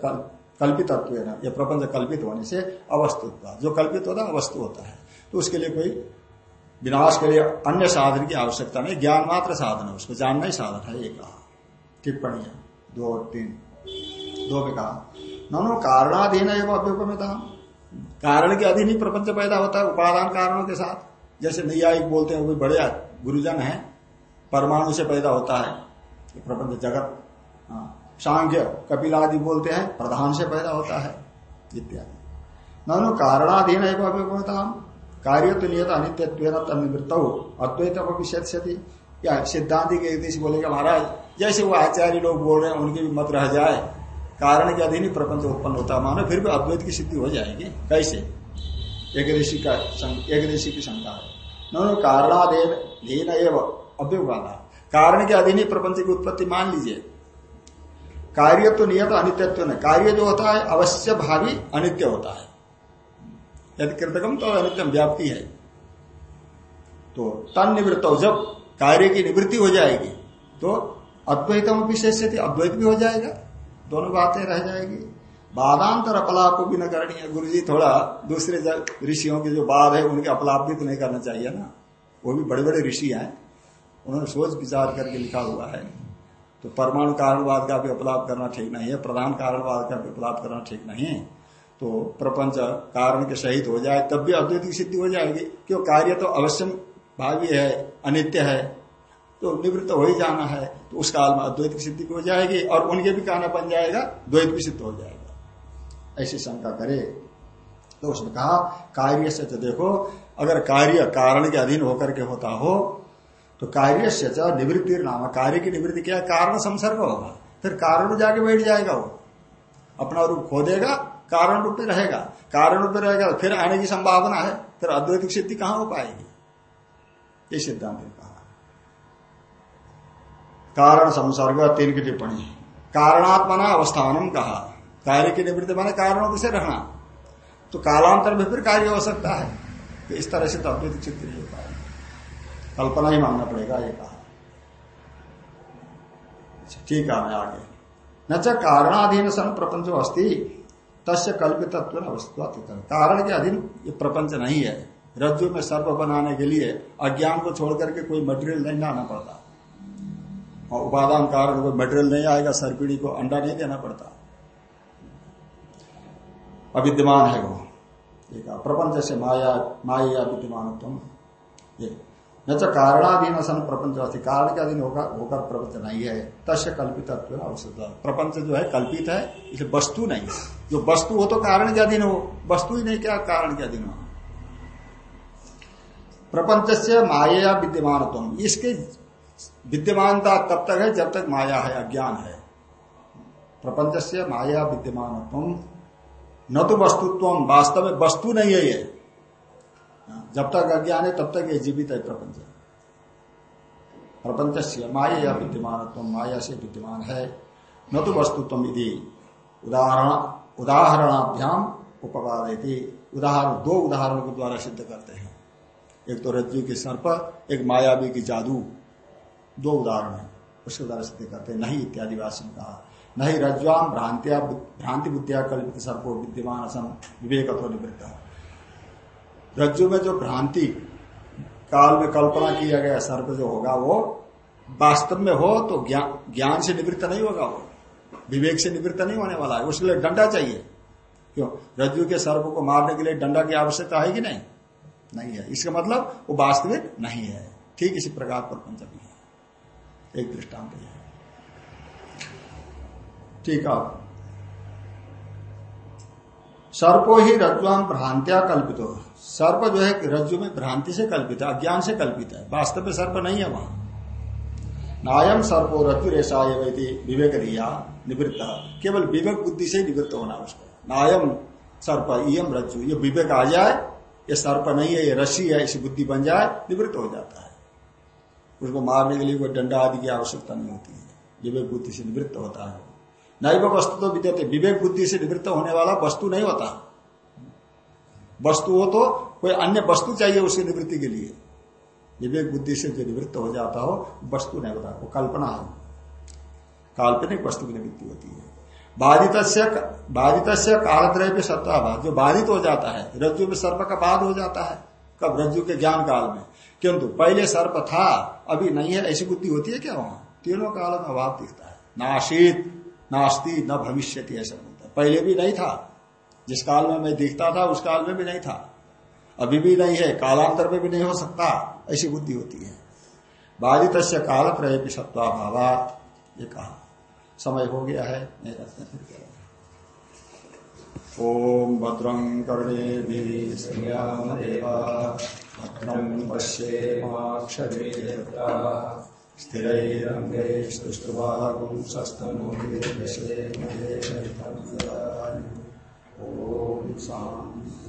कल्पित तत्व ना यह प्रपंच कल्पित होने से अवस्तु जो कल्पित होता है अवस्तु होता है। तो उसके लिए कोई विनाश के लिए अन्य साधन की आवश्यकता नहीं। ज्ञान मात्र साधन है उसको जानना ही साधन है, ये कहा। टिप्पणी दो, तीन, दो में कहा नो कारणाधीन एवं अभ्युपमिता। कारण के अधीन ही प्रपंच पैदा होता है, उपादान कारणों के साथ। जैसे नैयायिक बोलते हैं, वो भी बड़े गुरुजन है, परमाणु से पैदा होता है प्रपंच जगत। हाँ। सांख्य कपिल आदि बोलते हैं, प्रधान से पैदा होता है, इत्यादि। नो कारणाधीन एवं अभ्युपमिता। कार्य तो नियत अनित्य तनिवृत्त अद्वैत अभिषेक्षति या सिद्धांति के बोलेगा महाराज, जैसे वो आचार्य लोग बोल रहे हैं, उनके भी मत रह जाए। कारण के अधीन ही प्रपंच उत्पन्न होता है। मानो फिर भी अद्वैत की सिद्धि हो जाएगी। कैसे? एक ऋषि का एक ऋषि की शंका है। नो कारणादेव लीन एवं अभ्युपादा कारण के अधीन ही प्रपंच की उत्पत्ति मान लीजिए। कार्य तो नियत अनित्यत्व नहीं कार्य जो होता है, अवश्य भावी अनित्य होता है। यदि कृतकम तो अनित्यम, व्याप्ति है। तो तन निवृत्त हो, जब कार्य की निवृत्ति हो जाएगी तो अद्वैतम विशेष अद्वैत भी हो जाएगा। दोनों बातें रह जाएगी। बादांतर अपलाप को भी न करनी है। गुरु जी थोड़ा दूसरे ऋषियों के जो बाद है, उनके अपलाप भी तो नहीं करना चाहिए ना। वो भी बड़े बड़े ऋषि हैं। उन्होंने सोच विचार करके लिखा हुआ है। तो परमाणु कारणवाद का भी अपलाप करना ठीक नहीं है। प्रधान कारणवाद का भी अपलाप करना ठीक नहीं तो प्रपंच कारण के सहित हो जाए, तब भी अद्वैत सिद्धि हो जाएगी। क्यों? कार्य तो अवश्य भावी है, अनित्य है। तो निवृत्त हो ही जाना है तो उस काल में अद्वैत की सिद्धि हो जाएगी और उनके भी कहना बन जाएगा, द्वैत भी सिद्ध हो जाएगा। ऐसी शंका करे। तो उसने कहा, कार्य से तो देखो, अगर कार्य कारण के अधीन होकर के होता हो तो कार्य से निवृत्ति नाम, कार्य की निवृत्ति क्या कारण संसर्ग होगा। फिर कारण जाके बैठ जाएगा वो। अपना रूप खो देगा, कारण रूप में रहेगा। कारण रूप में रहेगा, फिर आने की संभावना है, फिर अद्वैतिक सिद्धि कहाँ हो पाएगी? ये सिद्धांत ने कहा। कारण संसर्ग तीन की टिप्पणी कारणात्मना अवस्थानम कहा। कार्य की निवृत्ति माने कारणों से रहना। तो कालांतर में फिर कार्य हो सकता है। तो इस तरह से तो अद्वैत चित्त नहीं हो पाएगा। कल्पना ही मानना पड़ेगा ये कहा। अच्छा, ठीक है मैं आगे। न च कारणाधीन सन प्रपंच अस्थि तस्य कल्पित कारण के अधीन ये प्रपंच नहीं है। रज्जु में सर्व बनाने के लिए अज्ञान को छोड़ करके कोई मटेरियल नहीं लाना पड़ता। और उपादान कारण कोई मटेरियल नहीं आएगा सर्पिड़ी को अंडा नहीं देना पड़ता। अविद्यमान है वो। एक प्रपंच से माया माया विद्यमान तुम ये। न तो कारणाधीन सन प्रपंच कारण के अधीन होकर होकर प्रपंच नहीं है। तस्य कल्पित अवश्य प्रपंच जो है कल्पित है इसलिए वस्तु नहीं जो वस्तु हो तो कारण के अधीन हो? वस्तु ही नहीं, क्या कारण के अधीन हो? प्रपंच से माया विद्यमान इसके विद्यमानता तब तक है जब तक माया है, अज्ञान है। प्रपंच से माया विद्यमान न तो वस्तुत्व, वास्तव में वस्तु नहीं है ये। जब तक अज्ञान है, तब तक ये जीवित है प्रपंच। प्रपंच से माया विद्यमान माया से विद्यमान है। न तो वस्तुत्व यदि उदाहरण, उदाहरणाभ्याम उपवादी उदाहरण, दो उदाहरणों के द्वारा सिद्ध करते हैं। एक तो रज्जु की सर्प एक मायावी की जादू। दो उदाहरण है। उसके द्वारा सिद्ध करते नहीं इत्यादि वासी कहा। नहीं रज्वाम भ्रांतिया भ्रांति बुद्धिया कल्पित सर्पो विद्यमान असम विवेक निवृत्त। रज्जु में जो भ्रांति काल में कल्पना किया गया सर्प जो होगा वो वास्तव में हो तो ज्ञान से निवृत्त नहीं होगा वो। विवेक से निवृत्त नहीं होने वाला है। उसके लिए डंडा चाहिए। क्यों? रज्जु के सर्प को मारने के लिए डंडा की आवश्यकता है कि नहीं? नहीं है। इसका मतलब वो वास्तविक नहीं है। ठीक इसी प्रकार पर पंचमी है। एक दृष्टांत है। ठीक है। सर्पो ही रज्जुआम भ्रांत्या कल्पित। हो सर्प जो है रज्जु में भ्रांति से कल्पित है, अज्ञान से कल्पित है। वास्तव में सर्प नहीं है वहाँ। नायम सर्पो रज्जु रेशा विवेक दिया निवृत्त। केवल विवेक बुद्धि से निवृत्त होना उसको। नायम सर्प इम रज्जु। ये विवेक आ जाए, ये सर्प नहीं है, ये रस्सी है, इसी बुद्धि बन जाए, निवृत्त हो जाता है। उसको मारने के लिए कोई डंडा आदि की आवश्यकता नहीं होती है। विवेक बुद्धि से निवृत्त होता है। नैव वस्तु तो विद्यते। विवेक बुद्धि से निवृत्त होने वाला वस्तु नहीं होता। वस्तु हो तो कोई अन्य वस्तु चाहिए उसकी निवृत्ति के लिए। विवेक बुद्धि से जो निवृत्त हो जाता हो, वस्तु नहीं होता। वो कल्पना है। काल्पनिक वस्तु की निवृत्ति होती है। बाधित बाधित कालत्रय भी सत्ताभाव जो बाधित हो जाता है, रज्जु में सर्प का बाद हो जाता है। कब? रज्जु के ज्ञान काल में। किंतु पहले सर्प था, अभी नहीं है, ऐसी बुद्धि होती है क्या वहाँ? तीनों काल में अभाव दिखता है। नाशीत, नास्ती, न भविष्य ऐसा बोलता पहले भी नहीं था। जिस काल में मैं दिखता था, उस काल में भी नहीं था। अभी भी नहीं है, कालांतर में भी नहीं हो सकता, ऐसी बुद्धि होती है। बाधित काल त्रय भी सत्वाभावा ये कहा। समय हो गया है रखते फिर ओम भद्रं कर्णे भद्रं पश्येमाक्षरे स्थिरैरङ्गैस्तुष्टुभागुंसस्तनोर्विषे ॐ शान्ति।